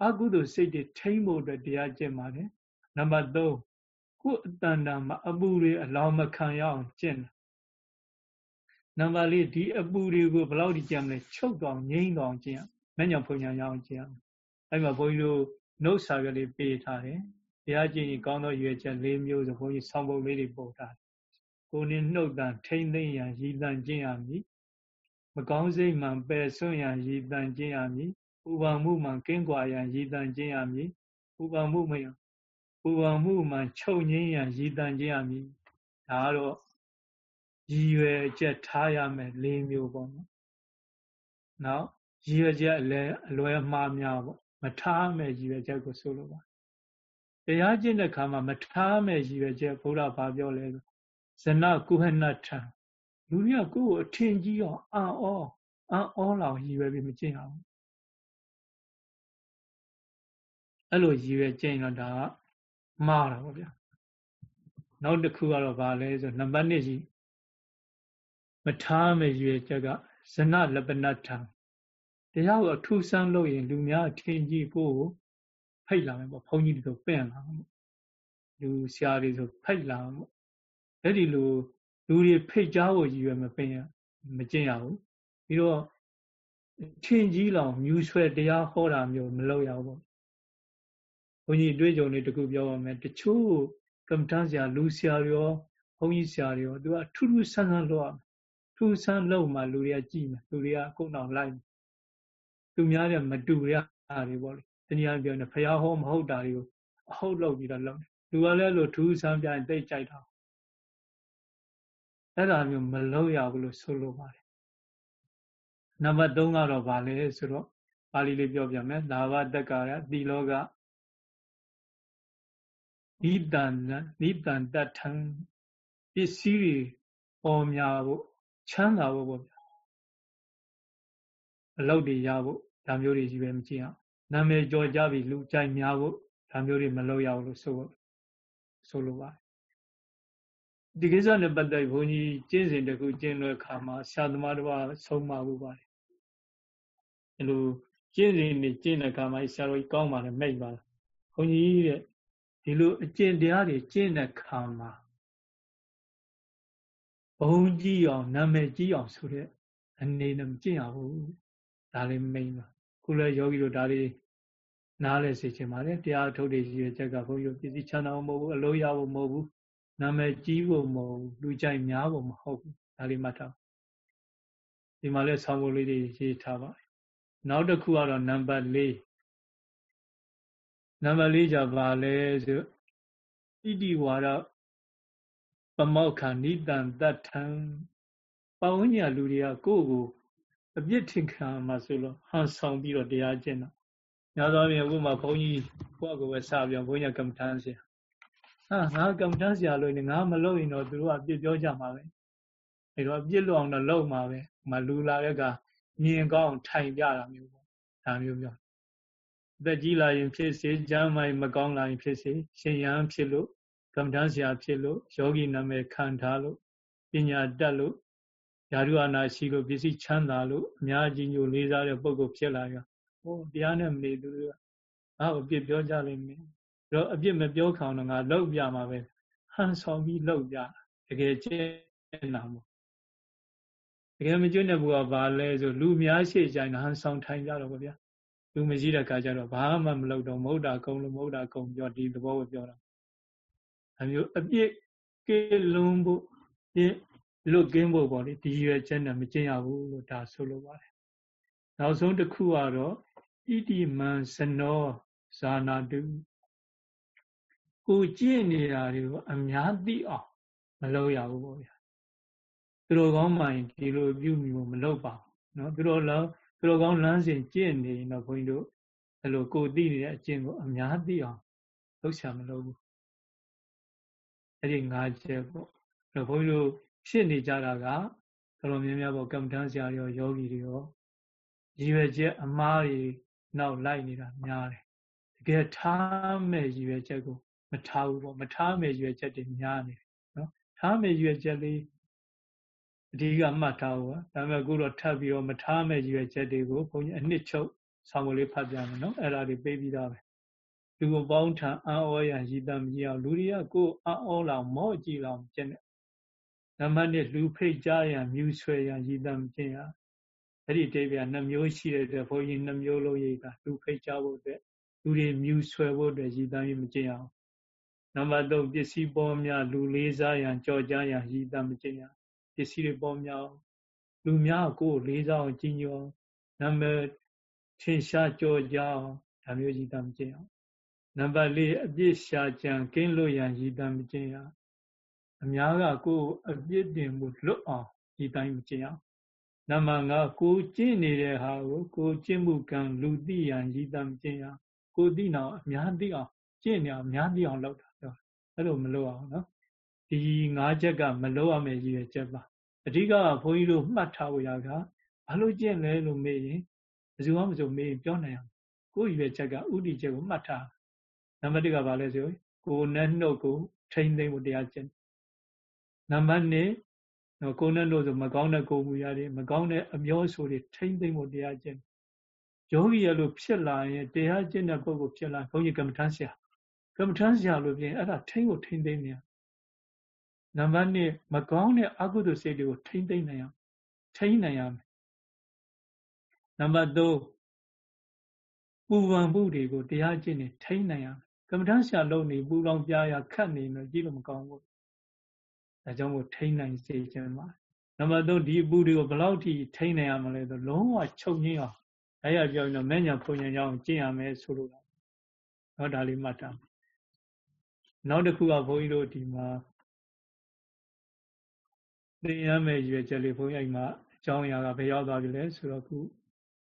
အကုသိုလ်စိတ်တွေထိမ့်ဖို့အတွက်တရားကျင့်ပါတယ်နံပါတ်3ကိုယ်အတန်တန်မှာအပူတွေအလောင်းမခံရအောင်ကျင့်တယ်နံပါတ်4ဒီအပူတွေကိုဘယ်လောက်ဒီကြံမလဲချုပ်တော့ငိမ့်တော့ကျင့်ရမညံဖွညာရအောင်ကျင့်ရအဲ့မှာဘုန်းကြီးတို့နှုတ်စာကလေးပေးထားတယ်တရားကျင့်ရင်ကောင်းသောရွယ်ချက်၄မျိုးဆိုဘုန်းကြီးဆောင်းပုဒ်လေးတွေပို့ထားတယ်ကိုယ်နှင့်နှုတ်တန်ထိမ့်သိမ့်ရန်ရည်တန်ကျင့်ရမည်မကောင်းစိတ်မှန်ပယ်ဆွံ့ရန်ရည်တန်ကျင့်ရမည် ပူပန်မှုမှန်ကင်းကွာရန်ရည်တန်ကျင့်ရမည်ပူပန်မှုမယပူပန်မှုမှန်ချုပ်ငြိမ်းရန်ရည်တန်ကျင့်ရမည်ဒါကတော့ရည်ရွယ်ချက်ထားရမယ်၄မျိုးပေါ့နော်နောက်ရည်ရွယ်ချက်အလဲအလွယ်မှားများပေါ့မထားမယ်ရည်ရွယ်ချက်ကိုဆိုလိုပါတရားကျင့်တဲ့ခါမှာမထားမယ်ရည်ရွယ်ချက်ဘုရားဘာပြောလဲဆိုဇနကုဟနထံလူတွေကကိုယ့်ကိုအထင်ကြီးအောင်အံ့ဩအံ့ဩလောင်ရည်ရွယ်ပြီးမကျင့်အောင် အဲ့လိုရည်ရွယ်ကျင့်တော့ဒါကမှားတာပေါ့ဗျာနောက်တစ်ခုကတော့ဗာလဲဆိုနံပါတ်1ကြီးမထားမယ်ရည်ရွယ်ချက်ကဇနလပနထံတရားကိုအထူးဆန်းလို့ရင်လူများအထင်ကြီးကိုယ်ကိုဖိတ်လာမယ်ပေါ့ဘုန်းကြီးတို့ပင့်လာမှာလူဆရာတွေဆိုဖိတ်လာမှာအဲ့ဒီလိုလူတွေဖိတ်ကြားဖို့ရည်ရွယ်မပင်ရမကျင့်ရဘူးပြီးတော့ချင်းကြီးလောင်မြူဆွဲတရားဟောတာမျိုးမလုပ်ရဘူးပေါ့ ဘုန်းကြီးတွေးကြုံနေတခုပြောပါမယ်တချို့ကမ္မထဆရာလူဆရာရောဘုန်းကြီးဆရာတွေရောသူကထူးထူးဆန်းဆန်းလုပ်ရမယ်ထူးဆန်းလုပ်မှလူတွေကကြည်မယ်လူတွေကကိုယ်တော်လိုက်သူများတွေမတူရတာတွေပေါ့လေတနည်းအားဖြင့်ပြောနေဖះဟောမဟုတ်တာတွေကိုအဟုတ်လုပ်ပြီးတော့လုပ်တယ်လူကလည်းလို့ထူးဆန်းပြရင်သိကြိုက်တာအဲ့ဒါမျိုးမလုပ်ရဘူးလို့ဆိုလိုပါတယ်နံပါတ်3ကတော့ဗာလဲဆိုတော့ပါဠိလေးပြောပြမယ်လာဘတက္ကာရတိလောက နိတန်နိတန်တထံပစ္စည်းတွေပေါ်များဖို့ချမ်းသာဖို့ပေါ့ဗျာအလုပ်တွေရဖို့ဒါမျိုးတွေကြီးပဲမကြည့်အောင်နာမည်ကျော်ကြပြီလူကြိုက်များဖို့ဒါမျိုးတွေမလုပ်ရဘူးလို့ဆိုဆိုလိုပါတယ်ဒီကိစ္စနဲ့ပတ်သက်ဘုန်းကြီးကျင့်စဉ်တစ်ခုကျင့်လွယ်ခါမှာဆရာသမားတစ်ပါးဆုံးမဖို့ပါတယ်အဲလိုကျင့်စဉ်နေကျင့်တဲ့ခါမှာဆရာတော်ကြီးကောင်းပါတယ်မိတ်ပါဘုန်းကြီးတဲ့ ဒီလိုအကျင့်တရားတွေကျင့်တဲ့ခါမှာဘုံကြီးအောင်နာမည်ကြီးအောင်ဆိုတဲ့အနေနဲ့မကျင့်ရဘူးဒါလေးမိန်ပါခုလည်းယောဂီတို့ဒါလေးနားလဲစေချင်ပါတယ်တရားထုတ်တဲ့ရည်ရွယ်ချက်ကဘုန်းကြီးပစ္စည်းချမ်းသာဖို့မဟုတ်ဘူးအလို့ရဖို့မဟုတ်ဘူးနာမည်ကြီးဖို့မဟုတ်ဘူးလူကြိုက်များဖို့မဟုတ်ဘူးဒါလေးမှတ်ထားဒီမှာလဲဆောင်းဖို့လေးတွေရေးထားပါနောက်တစ်ခုကတော့နံပါတ်၄ နံပါတ်၄じゃပါလဲဆိုဣတိဝါဒပမောက္ခဏိတံတတ်ထံပဝဉ္ညာလူတွေကကိုယ့်ကိုအပြစ်ထင်ခံမှာဆိုလို့ဟန်ဆောင်ပြီးတော့တရားကျင့်တော့ညသောဖြင့်ဥပမာဘုန်းကြီးကိုယ့်ကိုယ်ပဲစပြောဘုန်းကြီးကမ္မထမ်းဆရာဟာငါကမ္မထမ်းဆရာလို့နေငါမလုပ်ရင်တော့သူတို့ကအပြစ်ပြောကြမှာပဲအဲတော့အပြစ်လွတ်အောင်တော့လုပ်မှာပဲမလူလာတဲ့ကမြင်ကောင်းထိုင်ပြတာမျိုးပေါ့ဒါမျိုးပြောအ သက်ကြီးလာရင်ဖြစ်စေကျမ်းမိုင်မကောင်းလာရင်ဖြစ်စေရှင်ရန်ဖြစ်လို့ကမ္မထမ်းဆရာဖြစ်လို့ယောဂီနာမည်ခံထားလို့ပညာတတ်လို့ယာရုအာနာရှိလို့ပစ္စည်းချမ်းသာလို့အများကြီးညိုလေးစားတဲ့ပုဂ္ဂိုလ်ဖြစ်လာရောဟိုတရားနဲ့မနေသူတွေကငါ့ကိုအပြစ်ပြောကြလိမ့်မယ်တော့အပြစ်မပြောခေါင်တော့ငါလောက်ပြမှာပဲဟန်ဆောင်ပြီးလောက်ပြတကယ်ကျင့်လာမို့တကယ်မကျွတ်တဲ့ဘုရားဘာလဲဆိုလူများရှိကြရင်ဟန်ဆောင်ထိုင်ကြတော့ဗျာ လူမရှိတဲ့ခါကျတော့ဘာမှမလုပ်တော့မဟုတ်တာကုံလို့မဟုတ်တာကုံပြောဒီသဘောကိုပြောတာအမျိုးအပြစ်ကေလုံးဖို့ပြလွတ်ကင်းဖို့ပေါ့လေဒီရွယ်ချက်နဲ့မကျင့်ရဘူးလို့ဒါဆိုလိုပါတယ်နောက်ဆုံးတစ်ခုကတော့ဣတိမံစနောဇာနာတုကိုကျင့်နေတာတွေကိုအများသိအောင်မလုပ်ရဘူးပေါ့ဗျာသူတို့ကောင်းမှရင်ဒီလိုပြုမိဖို့မလုပ်ပါဘူးเนาะသူတို့လော သူတို့ကောင်းလမ်းစဉ်ကျင့်နေရင်တော့ဘုန်းကြီးတို့အဲ့လိုကိုသိနေတဲ့အကျင့်ကိုအများသိအောင်လုပ်ချင်မလုပ်ဘူးအဲ့ဒီ၅ချက်ပေါ့အဲ့တော့ဘုန်းကြီးတို့ဖြစ်နေကြတာကတော်တော်များများပေါ့ကမ္မထမ်းဆရာရောယောဂီတွေရောရည်ရွယ်ချက်အမားတွေနောက်လိုက်နေတာများတယ်တကယ်ထားမဲ့ရည်ရွယ်ချက်ကိုမထားဘူးပေါ့မထားမဲ့ရည်ရွယ်ချက်တွေများနေတယ်နော်ထားမဲ့ရည်ရွယ်ချက်လေး အဓိကမှတ်ထားဖို့ဒါပေမဲ့အခုတော့ထပ်ပြီးတော့မထားမဲ့ရည်ရွယ်ချက်တွေကိုဘုန်းကြီးအနှစ်ချုပ်ဆောင်းကလေးဖတ်ပြမယ်နော်အဲ့ဒါတွေပေးပြီးသားပဲလူကိုပေါင်းထံအံ့ဩရရည်တမ်းမကြည့်အောင်လူတွေကကိုယ်အံ့ဩလောင်မော့ကြည့်လောင်ကျင့်တယ်နံပါတ်1လူဖိတ်ကြားရမြူဆွဲရရည်တမ်းကျင့်ရအဲ့ဒီတေဗျာနှမျိုးရှိတဲ့အတွက်ဘုန်းကြီးနှမျိုးလုံးရိပ်တာလူဖိတ်ကြားဖို့အတွက်လူတွေမြူဆွဲဖို့အတွက်ရည်တမ်းမကျင့်အောင်နံပါတ်3ပစ္စည်းပေါ်များလူလေးစားရန်ကြော်ကြားရန်ရည်တမ်းမကျင့်ရ ပစ္စည်းတွေပေါ်များလူများကိုယ်လေးစားအောင်ကြီးညိုနံပါတ်ထင်ရှားကြော်ကြားအောင်ဒါမျိုးရည်တမ်းမကျင့်အောင်နံပါတ်4အပြစ်ရှာကြံကင်းလို့ရန်ရည်တမ်းမကျင့်ရအများကကိုယ်အပြစ်တင်မှုလွတ်အောင်ဒီတိုင်းမကျင့်အောင်နံပါတ်5ကိုကျင့်နေတဲ့ဟာကိုကိုကျင့်မှုကံလူသိရန်ရည်တမ်းကျင့်ရကိုသိနာအများသိအောင်ကျင့်နေအောင်အများသိအောင်လုပ်တာပြောအဲ့လိုမလုပ်အောင်နော် ဒီ၅ချက်ကမလုပ်ရမယ့်ရည်ရွယ်ချက်ပါအဓိကဘုန်းကြီးတို့မှတ်ထားဖို့ရကဘာလို့ကျင့်လဲလို့မေးရင်ဘယ်သူမှမဆိုမေးရင်ပြောနိုင်အောင်ကိုယ်ရည်ရွယ်ချက်ကဥတီချက်ကိုမှတ်ထားနံပါတ်1ကဘာလဲဆိုကိုယ်နဲ့နှုတ်ကိုထိမ့်သိမ့်ဖို့တရားကျင့်နံပါတ်2နော်ကိုယ်နဲ့နှုတ်ဆိုမကောင်းတဲ့ကိုယ်မူရတွေမကောင်းတဲ့အမျောဆိုတွေထိမ့်သိမ့်ဖို့တရားကျင့်ယောဂီရလို့ဖြစ်လာရင်တရားကျင့်တဲ့ပုဂ္ဂိုလ်ဖြစ်လာဘုန်းကြီးကမ္မထမ်းဆရာကမ္မထမ်းဆရာလို့ပြင်အဲ့ဒါထိမ့်ကိုထိမ့်သိမ့်နေရ နံပါတ်2မကောင်းတဲ့အကုသိုလ်စိတ်တွေကိုထိမ့်သိမ့်နိုင်အောင်ထိမ့်နိုင်ရမယ်နံပါတ်3ပူပန်မှုတွေကိုတရားကျင့်နေထိမ့်နိုင်ရမယ်ကမ္မထမ်းဆရာလုပ်နေပူလောင်ပြားရခတ်နေတော့ကြည့်လို့မကောင်းဘူးဒါကြောင့်မို့ထိန်းနိုင်စေခြင်းပါနံပါတ်3ဒီအပူတွေကိုဘယ်လောက်ထိထိန်းနိုင်ရမလဲဆိုလုံးဝချုပ်ငင်းအောင်အဲ့ရပြောရင်တော့မဲ့ညာဖုန်ညာကြောင့်ကျင့်ရမယ်ဆိုလို့တော့ဒါလေးမှတ်တာနောက်တစ်ခုကဘုန်းကြီးတို့ဒီမှာ သင်ရမယ်ရွယ်ချက်လေးဘုန်းကြီးမှာအကြောင်းအရာကဘယ်ရောက်သွားပြီလဲဆိုတော့ခု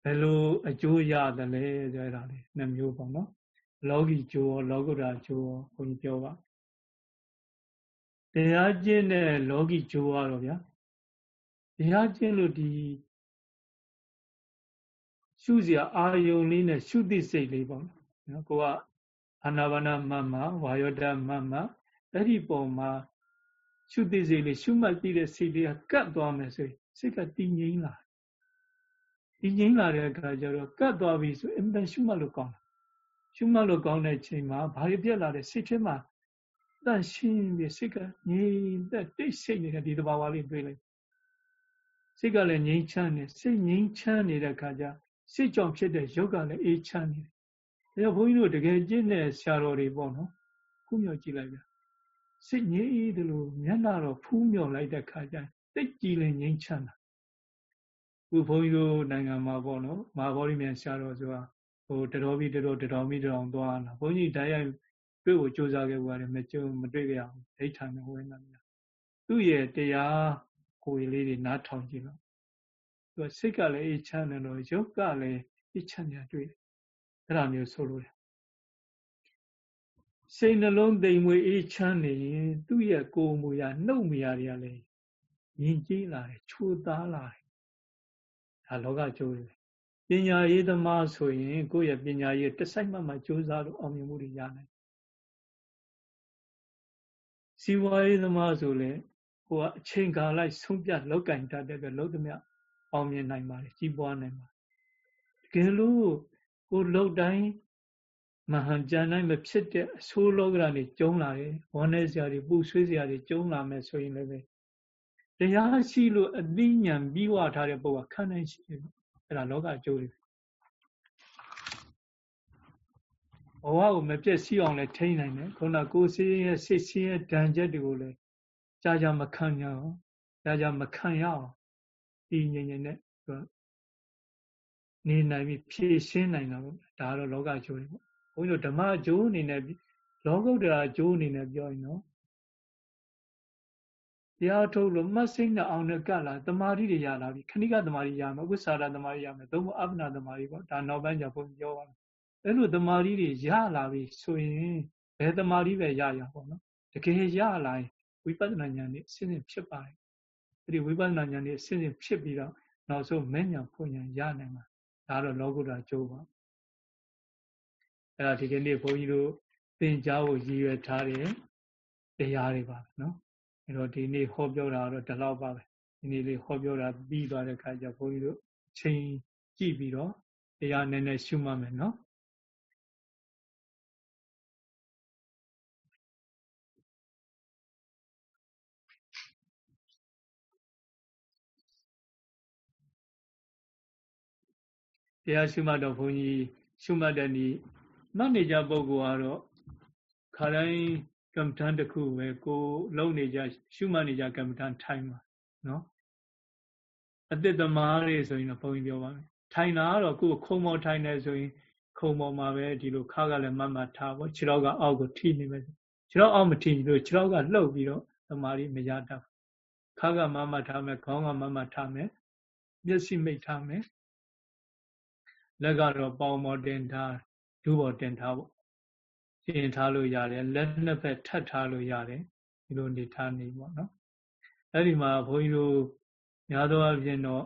ဘယ်လိုအကျိုးရတယ်လဲဆိုရတာလေးနှစ်မျိုးပေါ့နော်လောကီကျိုးရောလောကုတ္တရာကျိုးရောဘုန်းကြီးပြောပါတရားကျင့်တဲ့လောကီကျိုးကတော့ဗျာတရားကျင့်လို့ဒီရှုစရာအာယုံလေးနဲ့ရှုသိစိတ်လေးပေါ့နော်ကိုကအာနာပါနမမဝါယောဒမမအဲ့ဒီပုံမှာ ရှုသိစိတ်လေးရှုမှတ်ပြီးတဲ့စိတ်လေးကကတ်သွားမယ်ဆိုရင်စိတ်ကတည်ငြိမ်လာတည်ငြိမ်လာတဲ့အခါကျတော့ကတ်သွားပြီဆိုအင်တန်ရှုမှတ်လို့ကောင်းတယ်ရှုမှတ်လို့ကောင်းတဲ့ချိန်မှာဘာတွေပြက်လာတဲ့စိတ်ထဲမှာတန့်ရှင်းပြီးစိတ်ကငြိမ်သက်တိတ်ဆိတ်နေတဲ့ဒီသဘာဝလေးတွေ့လိုက်စိတ်ကလည်းငြိမ်းချမ်းနေစိတ်ငြိမ်းချမ်းနေတဲ့အခါကျစိတ်ကြောင့်ဖြစ်တဲ့ယုတ်ကလည်းအေးချမ်းနေတယ်။ဒါကြောင့်ဘုန်းကြီးတို့တကယ်ကျင့်တဲ့ဆရာတော်တွေပေါ့နော်။ခုမြော်ကြည့်လိုက်ဗျ။ စိတ်ငြိမ်းတယ်လို့မျက်နှာတော့ဖူးမြော်လိုက်တဲ့ခါကျရင်တိတ်ကြည်လင်ငြိမ်းချမ်းတာ။ခုဘုန်းကြီးတို့နိုင်ငံမှာပေါ့နော်။မဟာဗောဓိမြန်ဆရာတော်ဆိုတာဟိုတတော်ပြီးတတော်တတော်ပြီးတတော်သွားတာ။ဘုန်းကြီးတိုင်းရိုက်တွေ့ကိုစူးစမ်းခဲ့ကြတယ်မကြုံမတွေ့ကြအောင်ဒိဋ္ဌာန်ဝိနည်းသူ့ရဲ့တရားကိုယ်လေးတွေနားထောင်ကြည့်လို့သူကစိတ်ကလည်းအေးချမ်းတယ်လို့ရုပ်ကလည်းအေးချမ်းကြတွေ့တယ်အဲ့ဒါမျိုးဆိုလို့ စိတ်နှလုံးသိမ်မွေအေးချမ်းနေရင်သူ့ရဲ့ကိုယ်မူရနှုတ်မူရတွေကလည်းယဉ်ကျေးလာတယ်ချိုးသားလာတယ်ဒါလောကကျိုးတယ်ပညာရေးသမားဆိုရင်ကိုယ့်ရဲ့ပညာရေးတစ်စိုက်မှမှစူးစမ်းလို့အောင်မြင်မှုတွေရနိုင်စီဝါရေးသမားဆိုလည်းကိုကအချိန်ကာလိုက်ဆုံးပြလောက်ကင်တတ်တဲ့အတွက်လုံးသမျှအောင်မြင်နိုင်ပါတယ်ကြီးပွားနိုင်ပါတကယ်လို့ကိုလှုပ်တိုင်း မဟန်ကြံတိုင်းမဖြစ်တဲ့အဆိုးလောကရာနေကျုံလာတယ်ဝမ်းနေစရာတွေပူဆွေးစရာတွေကျုံလာမယ်ဆိုရင်လည်းတရားရှိလို့အသိဉာဏ်ပြီးဝထားတဲ့ပုဂ္ဂိုလ်ခံနိုင်ရှိတယ်အဲ့ဒါလောကအကျိုးတွေဘဝကိုမပြည့်စည်အောင်လည်းထိန်းနိုင်တယ်ခုနကိုယ်စည်းရဲ့စိတ်စည်းရဲ့ဒဏ်ချက်တွေကိုလည်းကြာကြာမခံရအောင်ကြာကြာမခံရအောင်ဒီငြိမ်ငြိမ်နဲ့နေနိုင်ပြီးဖြည့်ရှင်းနိုင်တာပေါ့ဒါကတော့လောကကျိုးတွေပေါ့ ဘုန်းကြီးတို့ဓမ္မကျိုးအနေနဲ့လောကုတ္တရာကျိုးအနေနဲ့ပြောရင်နော်တရားထုတ်လို့မစိမ့်နဲ့အောင်နဲ့ကတ်လာတမာတိတွေရလာပြီခဏိကတမာတိရမယ်ဝိသရာတမာတိရမယ်သုံးဖို့အပ္ပနာတမာတိပေါ့ဒါနောက်ပိုင်းကျဘုန်းကြီးပြောပါမယ်အဲ့လိုတမာတိတွေရလာပြီဆိုရင်ဘယ်တမာတိပဲရရပေါ့နော်တကယ်ရလာရင်ဝိပဿနာဉာဏ်นี่အစဉ်စဉ်ဖြစ်ပါတယ်အဲ့ဒီဝိပဿနာဉာဏ်นี่အစဉ်စဉ်ဖြစ်ပြီးတော့နောက်ဆုံးမဲ့ညာဖွဉာဏ်ရနိုင်မှာဒါတော့လောကုတ္တရာကျိုးပါ အဲ့ဒါဒီကနေ့ဘုန်းကြီးတို့သင်ကြားဖို့ရည်ရွယ်ထားတဲ့တရားတွေပါနော်အဲ့တော့ဒီနေ့ဟောပြောတာတော့ဒီလောက်ပါပဲဒီနေ့လေးဟောပြောတာပြီးသွားတဲ့အခါကျဘုန်းကြီးတို့ချိန်ကြည့်ပြီးတော့တရားနည်းနည်းရှုမှတ်မယ်နော်တရားရှုမှတ်တော့ဘုန်းကြီးရှုမှတ်တဲ့နေ့ မှတ်နေကြပုဂ္ဂိုလ်ကတော့ခါတိုင်းကမ္မထန်တစ်ခုပဲကိုလုံနေကြရှုမှတ်နေကြကမ္မထန်ထိုင်ပါနော်အတ္တသမားတွေဆိုရင်တော့ဘုန်းကြီးပြောပါမယ်ထိုင်တာကတော့ကိုယ်ခုံမော်ထိုင်နေဆိုရင်ခုံမော်မှာပဲဒီလိုခါကလည်းမတ်မတ်ထားပေါ့ခြေထောက်ကအောက်ကိုထိနေမယ်ခြေထောက်အောက်မထိလို့ခြေထောက်ကလှုပ်ပြီးတော့သမာဓိမရတတ်ခါကမတ်မတ်ထားမယ်ခေါင်းကမတ်မတ်ထားမယ်မျက်စိမိတ်ထားမယ်လက်ကတော့ပေါင်ပေါ်တင်ထား ဒူးပေါ်တင်ထားပေါ့တင်ထားလို့ရတယ်လက်နှစ်ဖက်ထပ်ထားလို့ရတယ်ဒီလိုနေထားနေပေါ့နော်အဲ့ဒီမှာဘုန်းကြီးတို့များသောအားဖြင့်တော့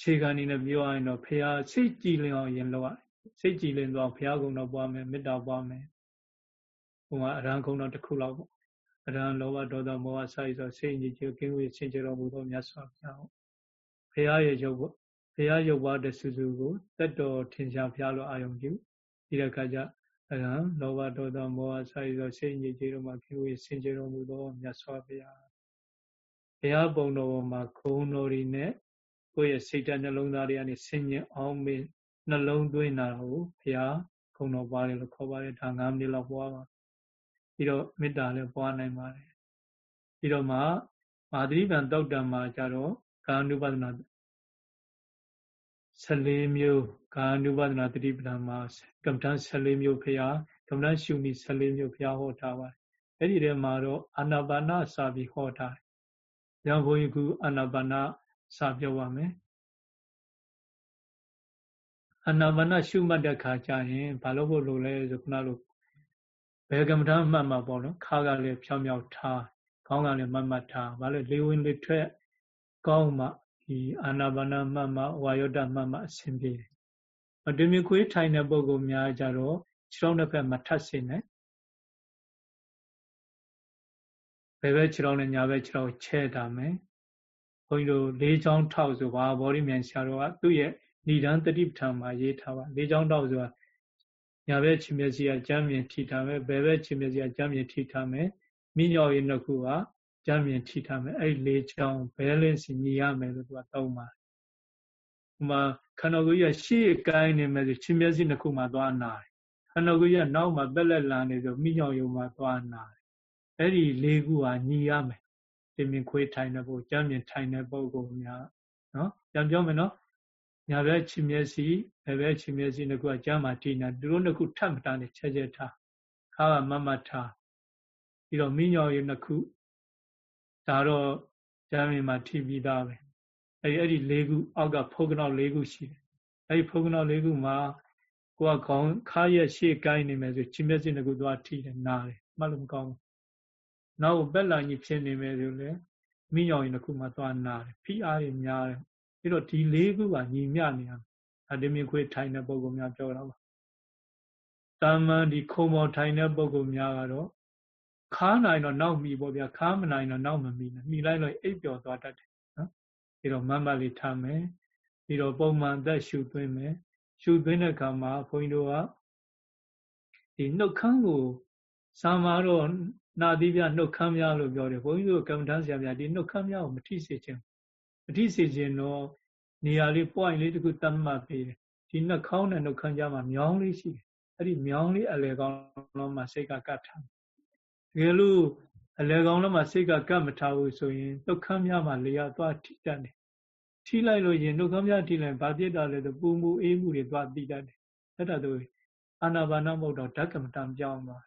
ခြေခံနေနဲ့ပြောရရင်တော့ဖះစိတ်ကြည်လင်အောင်ရင်လောက်စိတ်ကြည်လင်သွားဖះကုံတော့ပွားမယ်မေတ္တာပွားမယ်ဟိုမှာအရဟံကုံတော့တစ်ခုလောက်ပေါ့အရဟံလောဘဒေါသမောဟစိုက်ဆိုစိတ်ညစ်ကြေကင်းဝေးဆင်ကြတော်မူသောမြတ်စွာဘုရားဖះရဲ့ရုပ်ပေါ့ ဘုရားရုပ်ပွားတဲ့စုစုကိုတက်တော်ထင်ရှားဘုရားလိုအာယုံပြုဒီတဲ့အခါကျအဲဒါလောဘဒေါသမောဟစာရသောစိတ်ညစ်ကြေးတို့မှာဖြစ်ဝေဆင်ကြတော်မူသောမြတ်စွာဘုရားဘုရားပုံတော်ပေါ်မှာခုံတော်ရီနဲ့ကိုယ့်ရဲ့စိတ်ဓာတ်နှလုံးသားတွေကနေဆင်ញင်အောင်မေနှလုံးသွင်းတာကိုဘုရားခုံတော်ပွားတယ်လို့ခေါ်ပါတယ်ဒါ9မိနစ်လောက်ပွားပါပြီးတော့မေတ္တာလည်းပွားနိုင်ပါတယ်ပြီးတော့မှမာသရိပံတောက်တံမှာကြတော့ကာနုပဒနာ 14မျိုးကာနုပဒနာတတိပဒံမှာကမ္မထ14မျိုးဖရာကကမ္မဋ္ဌရှုနည်း14မျိုးဘုရားဟောထားပါတယ်အဲ့ဒီထဲမှာတော့အာနာပါနစာပြီးဟောထားတယ်။ကြောင့်ဘုန်းကြီးကအာနာပါနစာပြောပါမယ်။အာနာပါနရှုမှတ်တဲ့ခါကျရင်ဘာလို့ဖို့လိုလဲဆိုခုနလိုဘယ်ကမ္မဋ္ဌမှတ်မှာပေါ့နော်ခါကလည်းဖြောင်းဖြောင်းထားခေါင်းကလည်းမတ်မတ်ထားဘာလို့လေးဝင်လေးထွက်ကောင်းမှ ဒီအာနာပါနမှတ်မှဝါယောဒမှတ်မှအဆင်ပြေတယ်။အတူမြခွေးထိုင်တဲ့ပုံကများကြတော့ခြေထောက်နှစ်ဖက်မထပ်စင်နဲ့ဘယ်ဘက်ခြေထောက်နဲ့ညာဘက်ခြေထောက်ချဲ့တာမယ်ဘုန်းကြီးတို့လေးချောင်းထောက်ဆိုပါဘောဓိမြန်ဆရာတော်ကသူ့ရဲ့ဏိဒန်းတတိပဋ္ဌာန်မှာရေးထားပါလေးချောင်းထောက်ဆိုတာညာဘက်ခြေမျက်စိကကြမ်းမြင်ထိထားမယ်ဘယ်ဘက်ခြေမျက်စိကကြမ်းမြင်ထိထားမယ်မိညော်ရည်နှစ်ခုက ကြမ်းမြင်ထိထားမယ်အဲ့လေးချောင်းဘဲလင်းစီညီရမယ်လို့သူကသုံးပါတယ်ဥမာခန္ဓာကိုယ်ကြီးရှေ့ကိုင်းနေမယ်ဆိုခြေမျက်စိနှစ်ခုမှသွားနာတယ်ခန္ဓာကိုယ်ကြီးနောက်မှပက်လက်လာနေဆိုမိညော်ရုံမှသွားနာတယ်အဲ့ဒီလေးခုဟာညီရမယ်တင်မြင်ခွေးထိုင်တဲ့ပုဂ္ဂိုလ်ကြမ်းမြင်ထိုင်တဲ့ပုဂ္ဂိုလ်များနော်ပြန်ပြောမယ်နော်ညာဘက်ခြေမျက်စိဘယ်ဘက်ခြေမျက်စိနှစ်ခုကကြမ်းမှထိနေသူတို့နှစ်ခုထပ်မတားနဲ့ချဲချဲထားခါကမမထားပြီးတော့မိညော်ရည်နှစ်ခု ဒါတော့ကြမ်းမြင်မှထိပြီးသားပဲအဲ့ဒီအဲ့ဒီလေးခုအောက်ကဖုတ်ကနောက်လေးခုရှိတယ်အဲ့ဒီဖုတ်ကနောက်လေးခုမှာကိုကခေါင်းခါရဲ့ရှေ့ကိုင်းနေမယ်ဆိုခြေမျက်စိနှစ်ခုသွားထိတယ်နားတယ်မှတ်လို့မကောင်းဘူးနောက်ပက်လာကြီးဖြစ်နေမယ်ဆိုလေမိညောင်ရင်တစ်ခုမှသွားနာတယ်ဖိအားတွေများတယ်ပြီးတော့ဒီလေးခုကညီမျှနေရအတမင်ခွေထိုင်တဲ့ပုံကောင်များပြောတာပါတာမန်ဒီခုံပေါ်ထိုင်တဲ့ပုံကောင်များကတော့ ခါနိုင်တော့နောက်မိပေါ့ဗျာခါမနိုင်တော့နောက်မမိနဲ့မိလိုက်လို့အိပ်ပျော်သွားတတ်တယ်နော်ပြီးတော့မမလေးထားမယ်ပြီးတော့ပုံမှန်သက်ရှုသွင်းမယ်ရှုသွင်းတဲ့အခါမှာဘုန်းကြီးတို့ကဒီနှုတ်ခမ်းကိုစာမာတော့နာသီးပြနှုတ်ခမ်းများလို့ပြောတယ်ဘုန်းကြီးတို့ကမ္မဋ္ဌာန်းဆရာများဒီနှုတ်ခမ်းများကိုမထိစေခြင်းမထိစေခြင်းတော့နေရာလေး point လေးတခုတတ်မှတ်ပေးတယ်ဒီနှာခေါင်းနဲ့နှုတ်ခမ်းကြားမှာမြောင်းလေးရှိတယ်အဲ့ဒီမြောင်းလေးအလဲကောင်းလုံးမှာစိတ်ကကတ်ထား တကယ်လို့အလဲကောင်းလုံးမှာစိတ်ကကတ်မထားဘူးဆိုရင်နှုတ်ခမ်းများမှာလေရသွားထိတတ်တယ်ထိလိုက်လို့ရင်နှုတ်ခမ်းများထိလိုက်ဘာပြစ်တာလဲဆိုပူမှုအေးမှုတွေသွားတိတတ်တယ်အဲ့ဒါတို့အာနာပါနမဟုတ်တော့ဓကမတံပြောင်းသွား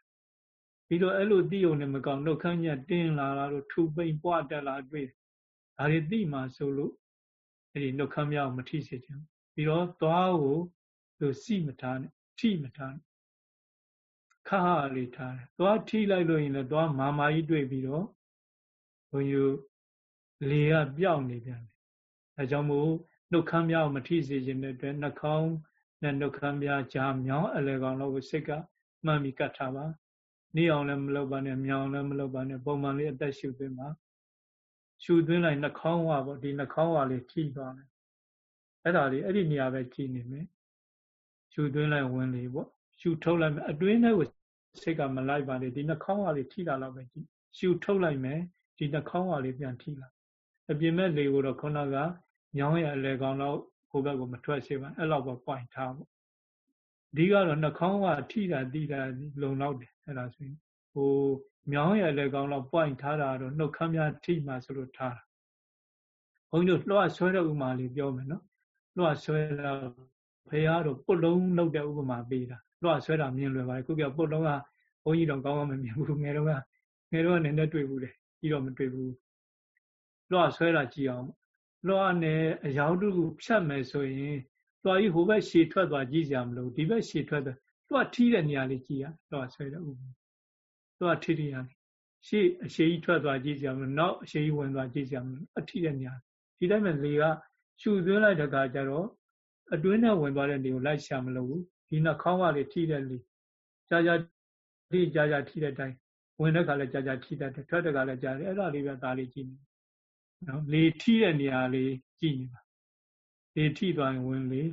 ပြီးတော့အဲ့လိုသိုံနဲ့မကောင်းနှုတ်ခမ်းညက်တင်းလာတာတို့ထူပိန်ပွားတက်လာတွေ့ဒါတွေသိမှဆိုလို့အဲ့ဒီနှုတ်ခမ်းမြောက်မထိစေချင်ပြီးတော့သွားကိုသူစီမထားနဲ့ထိမထားနဲ့ ခါဟာလေးထားတယ်သွားထိလိုက်လို့ရင်လည်းသွားမာမာကြီးတွေ့ပြီးတော့ဘုံယူလေကပြောက်နေပြန်တယ်အဲကြောင့်မို့နှုတ်ခမ်းမြောက်မထိစေခြင်းတဲ့အတွက်နှာခေါင်းနဲ့နှုတ်ခမ်းပြားကြားမြောင်းအလဲကောင်လို့စိတ်ကမှန်ပြီးကတ်ထားပါနေအောင်လည်းမလုပ်ပါနဲ့မြောင်လည်းမလုပ်ပါနဲ့ပုံမှန်လေးအသက်ရှူသွင်းပါရှူသွင်းလိုက်နှာခေါင်းဝါပေါ့ဒီနှာခေါင်းဝါလေးထိသွားမယ်အဲ့ဒါလေးအဲ့ဒီနေရာပဲကြည်နေမယ်ရှူသွင်းလိုက်ဝင်လေပေါ့ ရှူထုတ်လိုက်မယ်အတွင်းထဲကိုစိတ်ကမလိုက်ပါနဲ့ဒီနှာခေါင်းဝါလေးထိလာတော့ပဲကြည်ရှူထုတ်လိုက်မယ်ဒီနှာခေါင်းဝါလေးပြန်ထိလာအပြင်မဲ့လေကိုတော့ခုနကညောင်းရအလဲကောင်တော့ဟိုဘက်ကိုမထွက်စေပါအဲ့လောက်ပဲပွိုင်ထားပေါ့ဒီကတော့နှာခေါင်းကထိတာတိတာလုံလောက်တယ်အဲ့ဒါဆိုရင်ဟိုမြောင်းရလည်းကောင်းတော့ point ထားတာတော့နှုတ်ခမ်းများထိမှဆိုလို့ထားတာဘုန်းကြီးတို့လွှတ်ဆွဲတဲ့ဥမာလေးပြောမယ်နော်လွှတ်ဆွဲတာဖေရတော့ပုတ်လုံးနှုတ်တဲ့ဥပမာပေးတာ လွှတ်ဆွဲတာမြင်လွယ်ပါတယ်ခုကပုတ်လုံးကဘုန်းကြီးတော့ကောင်းကောင်းမမြင်ဘူးငယ်တော့ကငယ်တော့ကနည်းနည်းတွေ့ဘူးလေကြီးတော့မတွေ့ဘူးလွှတ်ဆွဲတာကြည့်အောင်လွှတ်နဲ့အယောက်တူဖြတ်မယ်ဆိုရင်သွားကြီးဟိုဘက်ရှည်ထွက်သွားကြည့်ကြမလို့ဒီဘက်ရှည်ထွက်သွားသူကထီးတဲ့နေရာလေးကြည့်ရတော့ဆွဲတဲ့ဥပသူကထီးထီးရရှေ့အရှိကြီးထွက်သွားကြည့်ကြမလို့နောက်အရှိကြီးဝင်သွားကြည့်ကြမလို့အထီးတဲ့နေရာဒီတိုင်းမဲ့လေကရှူသွင်းလိုက်တဲ့အခါကျတော့အတွင်းနဲ့ဝင်သွားတဲ့နေကိုလိုက်ရှာမလို့ဘူး ဒီနှာခေါင်းကလေးထီးတဲ့လေကြာကြာဒီကြာကြာထီးတဲ့တိုင်းဝင်တဲ့ခါလဲကြာကြာထီးတတ်တယ်ထွက်တဲ့ခါလဲကြာတယ်အဲ့ဒါလေးပဲဒါလေးကြည့်နေနော်လေထီးတဲ့နေရာလေးကြည့်နေပါလေထိသွားရင်ဝင်လေ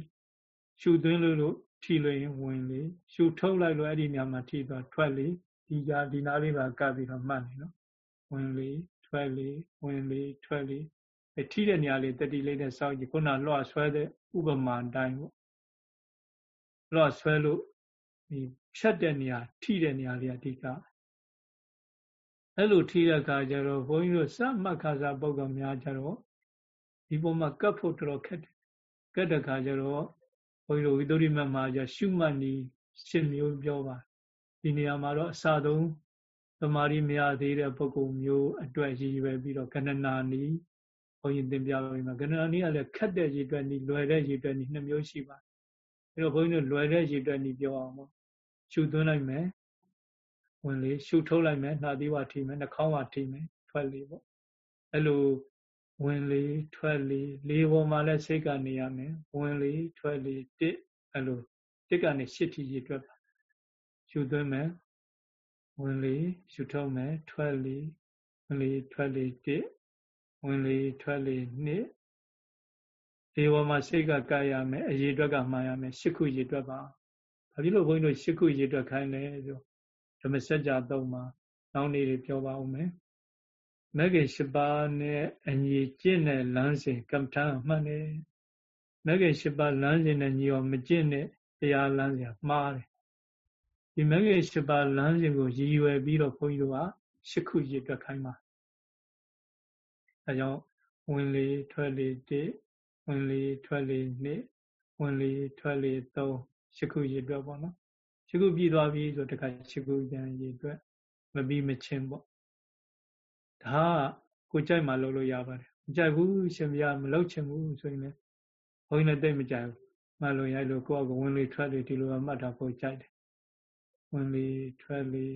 ရှူသွင်းလို့လို့ထိလို့ရင်ဝင်လေရှူထုတ်လိုက်လို့အဲ့ဒီနေရာမှာထိသွားထွက်လေဒီကြဒီနားလေးပါကပ်ပြီးတော့မှတ်နေနော်ဝင်လေထွက်လေဝင်လေထွက်လေအထိတဲ့နေရာလေးတတိလေးနဲ့စောင့်ကြည့်ခုနလွှတ်ဆွဲတဲ့ဥပမာအတိုင်းပေါ့လွှ တ်ဆွဲလို့ဒီဖြတ်တဲ့နေရာထိတဲ့နေရာလေးအဓိကအဲ့လိုထိတဲ့အခါကျတော့ဘုန်းကြီးတို့စမှတ်ခါစားပုဂ္ဂိုလ်များကျတော့ဒီပုံမှာကပ်ဖို့တော်တော်ခက်တယ်ကတ်တဲ့ခါကျတော့ဘုန်းကြီးတို့ဝိသုရိမတ်မှာကျရှုမှတ်နည်းရှင်းမျိုးပြောပါဒီနေရာမှာတော့အစဆုံးသမာဓိမရသေးတဲ့ပုဂ္ဂိုလ်မျိုးအတွက်ရည်ရွယ်ပြီးတော့ကဏနာနီးဘုန်းကြီးသင်ပြပေးမှာကဏနာနီးကလည်းခက်တဲ့ရည်အတွက်နီးလွယ်တဲ့ရည်အတွက်နီးနှစ်မျိုးရှိပါတယ် အဲတော့ဘုန်းကြီးတို့လွယ်တဲ့ရည်အတွက်နီးပြောအောင်ပေါ့ရှုသွင်းလိုက်မယ်ဝင်လေရှုထုတ်လိုက်မယ်နှာသီးဝထိမယ်နှာခေါင်းဝထိမယ်ထွက်လေပေါ့အဲ့လိုဝင်လေထွက်လေလေပေါ်မှာလည်းစိတ်ကနေရမယ်ဝင်လေထွက်လေတစ်အဲ့လိုတစ်ကနေရှစ်ထိရည်အတွက်ပါရှုသွင်းမယ်ဝင်လေရှုထုတ်မယ်ထွက်လေဝင်လေထွက်လေတစ်ဝင်လေထွက်လေနှစ် ဒီပေါ်မှာစိတ်ကကာရမယ်အရေးအတွက်ကမှားရမယ်ရှစ်ခုရေးအတွက်ပါဘာဖြစ်လို့ဘုန်းကြီးတို့ရှစ်ခုရေးအတွက်ခိုင်းလဲဆိုဓမ္မစကြာသုံးမှာနောက်နေ့တွေပြောပါဦးမယ်မဂ္ဂင်၈ပါးနဲ့အညီကျင့်တဲ့လမ်းစဉ်ကမ္မထာမှတ်နေမဂ္ဂင်၈ပါးလမ်းစဉ်နဲ့ညီအောင်မကျင့်တဲ့တရားလမ်းစဉ်မှားတယ်ဒီမဂ္ဂင်၈ပါးလမ်းစဉ်ကိုရည်ရွယ်ပြီးတော့ဘုန်းကြီးတို့ကရှစ်ခုရည်အတွက်ခိုင်းပါအဲကြောင့်ဝင်လေထွက်လေတစ် ဝင်လေထွက်လေနှစ်ဝင်လေထွက်လေသုံးရှစ်ခုရည်အတွက်ပေါ့နော်ရှစ်ခုပြီးသွားပြီဆိုတခါရှစ်ခုပြန်ရည်အတွက်မပြီးမချင်းပေါ့ဒါကကိုကြိုက်မှလုပ်လို့ရပါတယ်မကြိုက်ဘူးရှင်ပြမလုပ်ချင်ဘူးဆိုရင်လည်းဘုန်းကြီးလည်းတိတ်မကြိုက်ဘူးမှလို့ရိုက်လို့ကိုယ့်အကဝင်လေထွက်လေဒီလိုမှတ်တာကိုကြိုက်တယ်ဝင်လေထွက်လေ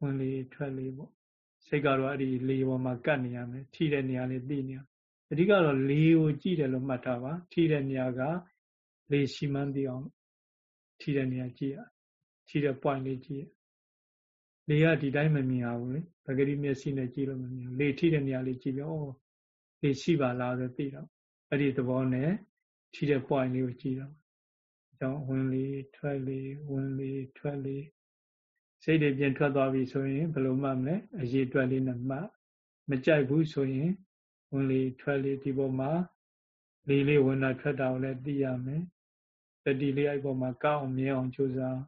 ဝင်လေထွက်လေပေါ့စိတ်ကတော့အဲ့ဒီလေပေါ်မှာကတ်နေရမယ်ထိတဲ့နေရာလေးသိနေရ အဓိကတော့လေကိုကြည့်တယ်လို့မှတ်ထားပါထိတဲ့နေရာကလေရှိမှန်းသိအောင်ထိတဲ့နေရာကြည့်ရထိတဲ့ point လေးကြည့်ရလေကဒီတိုင်းမမြင်အောင်လေပဂရိမျက်စိနဲ့ကြည့်လို့မမြင်လေထိတဲ့နေရာလေးကြည့်ပြီးဩလေရှိပါလားဆိုသိတော့အဲ့ဒီသဘောနဲ့ထိတဲ့ point လေးကိုကြည့်တော့အကြောင်းဝင်လေထွက်လေဝင်လေထွက်လေစိတ်တွေပြင်ထွက်သွားပြီဆိုရင်ဘယ်လိုမှမလဲအရေးအတွက်လေးနဲ့မှမကြိုက်ဘူးဆိုရင် ဝင်လေထွက်လေဒီပေါ်မှာလေးလေးဝင်တာထွက်တာကိုလည်းသိရမယ်တတိလေးအဲ့ပေါ်မှာကောက်အောင်မြဲအောင်ကြိုးစား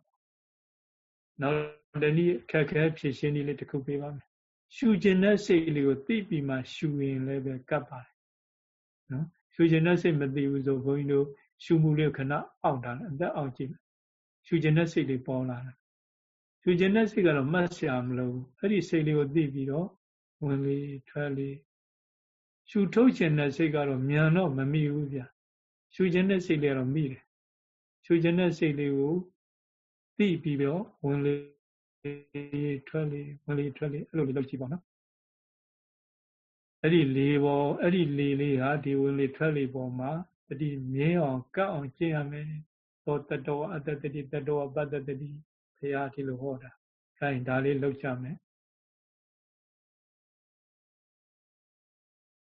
နောက်တနည်းခက်ခဲဖြည့်ရှင်းနည်းလေးတစ်ခုပေးပါမယ်ရှူခြင်းတဲ့စိတ်လေးကိုသိပြီးမှရှူရင်လည်းပဲကပ်ပါတယ်နော်ရှူခြင်းတဲ့စိတ်မသိဘူးဆိုဘုန်းကြီးတို့ရှူမှုလေးခဏအောင့်တာလေအသက်အောင့်ကြည့်ရှူခြင်းတဲ့စိတ်လေးပေါ်လာတယ်ရှူခြင်းတဲ့စိတ်ကတော့မှတ်ရှာမလို့အဲ့ဒီစိတ်လေးကိုသိပြီးတော့ဝင်လေထွက်လေ ရှူထုတ်ခြင်းတဲ့စိတ်ကတော့မြန်တော့မမိဘူးဗျရှူခြင်းတဲ့စိတ်လေးကတော့မိတယ်ရှူခြင်းတဲ့စိတ်လေးကိုသိပြီးတော့ဝင်လေထွက်လေဝင်လေထွက်လေအဲ့လိုလေးလုပ်ကြည့်ပါနော်အဲ့ဒီလေပေါ်အဲ့ဒီလေလေးဟာဒီဝင်လေထွက်လေပေါ်မှာတတိမြင်းအောင်ကတ်အောင်ကျင့်ရမယ်သောတတောအတ္တတိတတောပတ္တတိဘုရားဒီလိုဟောတာခိုင်းဒါလေးလုပ်ကြမယ်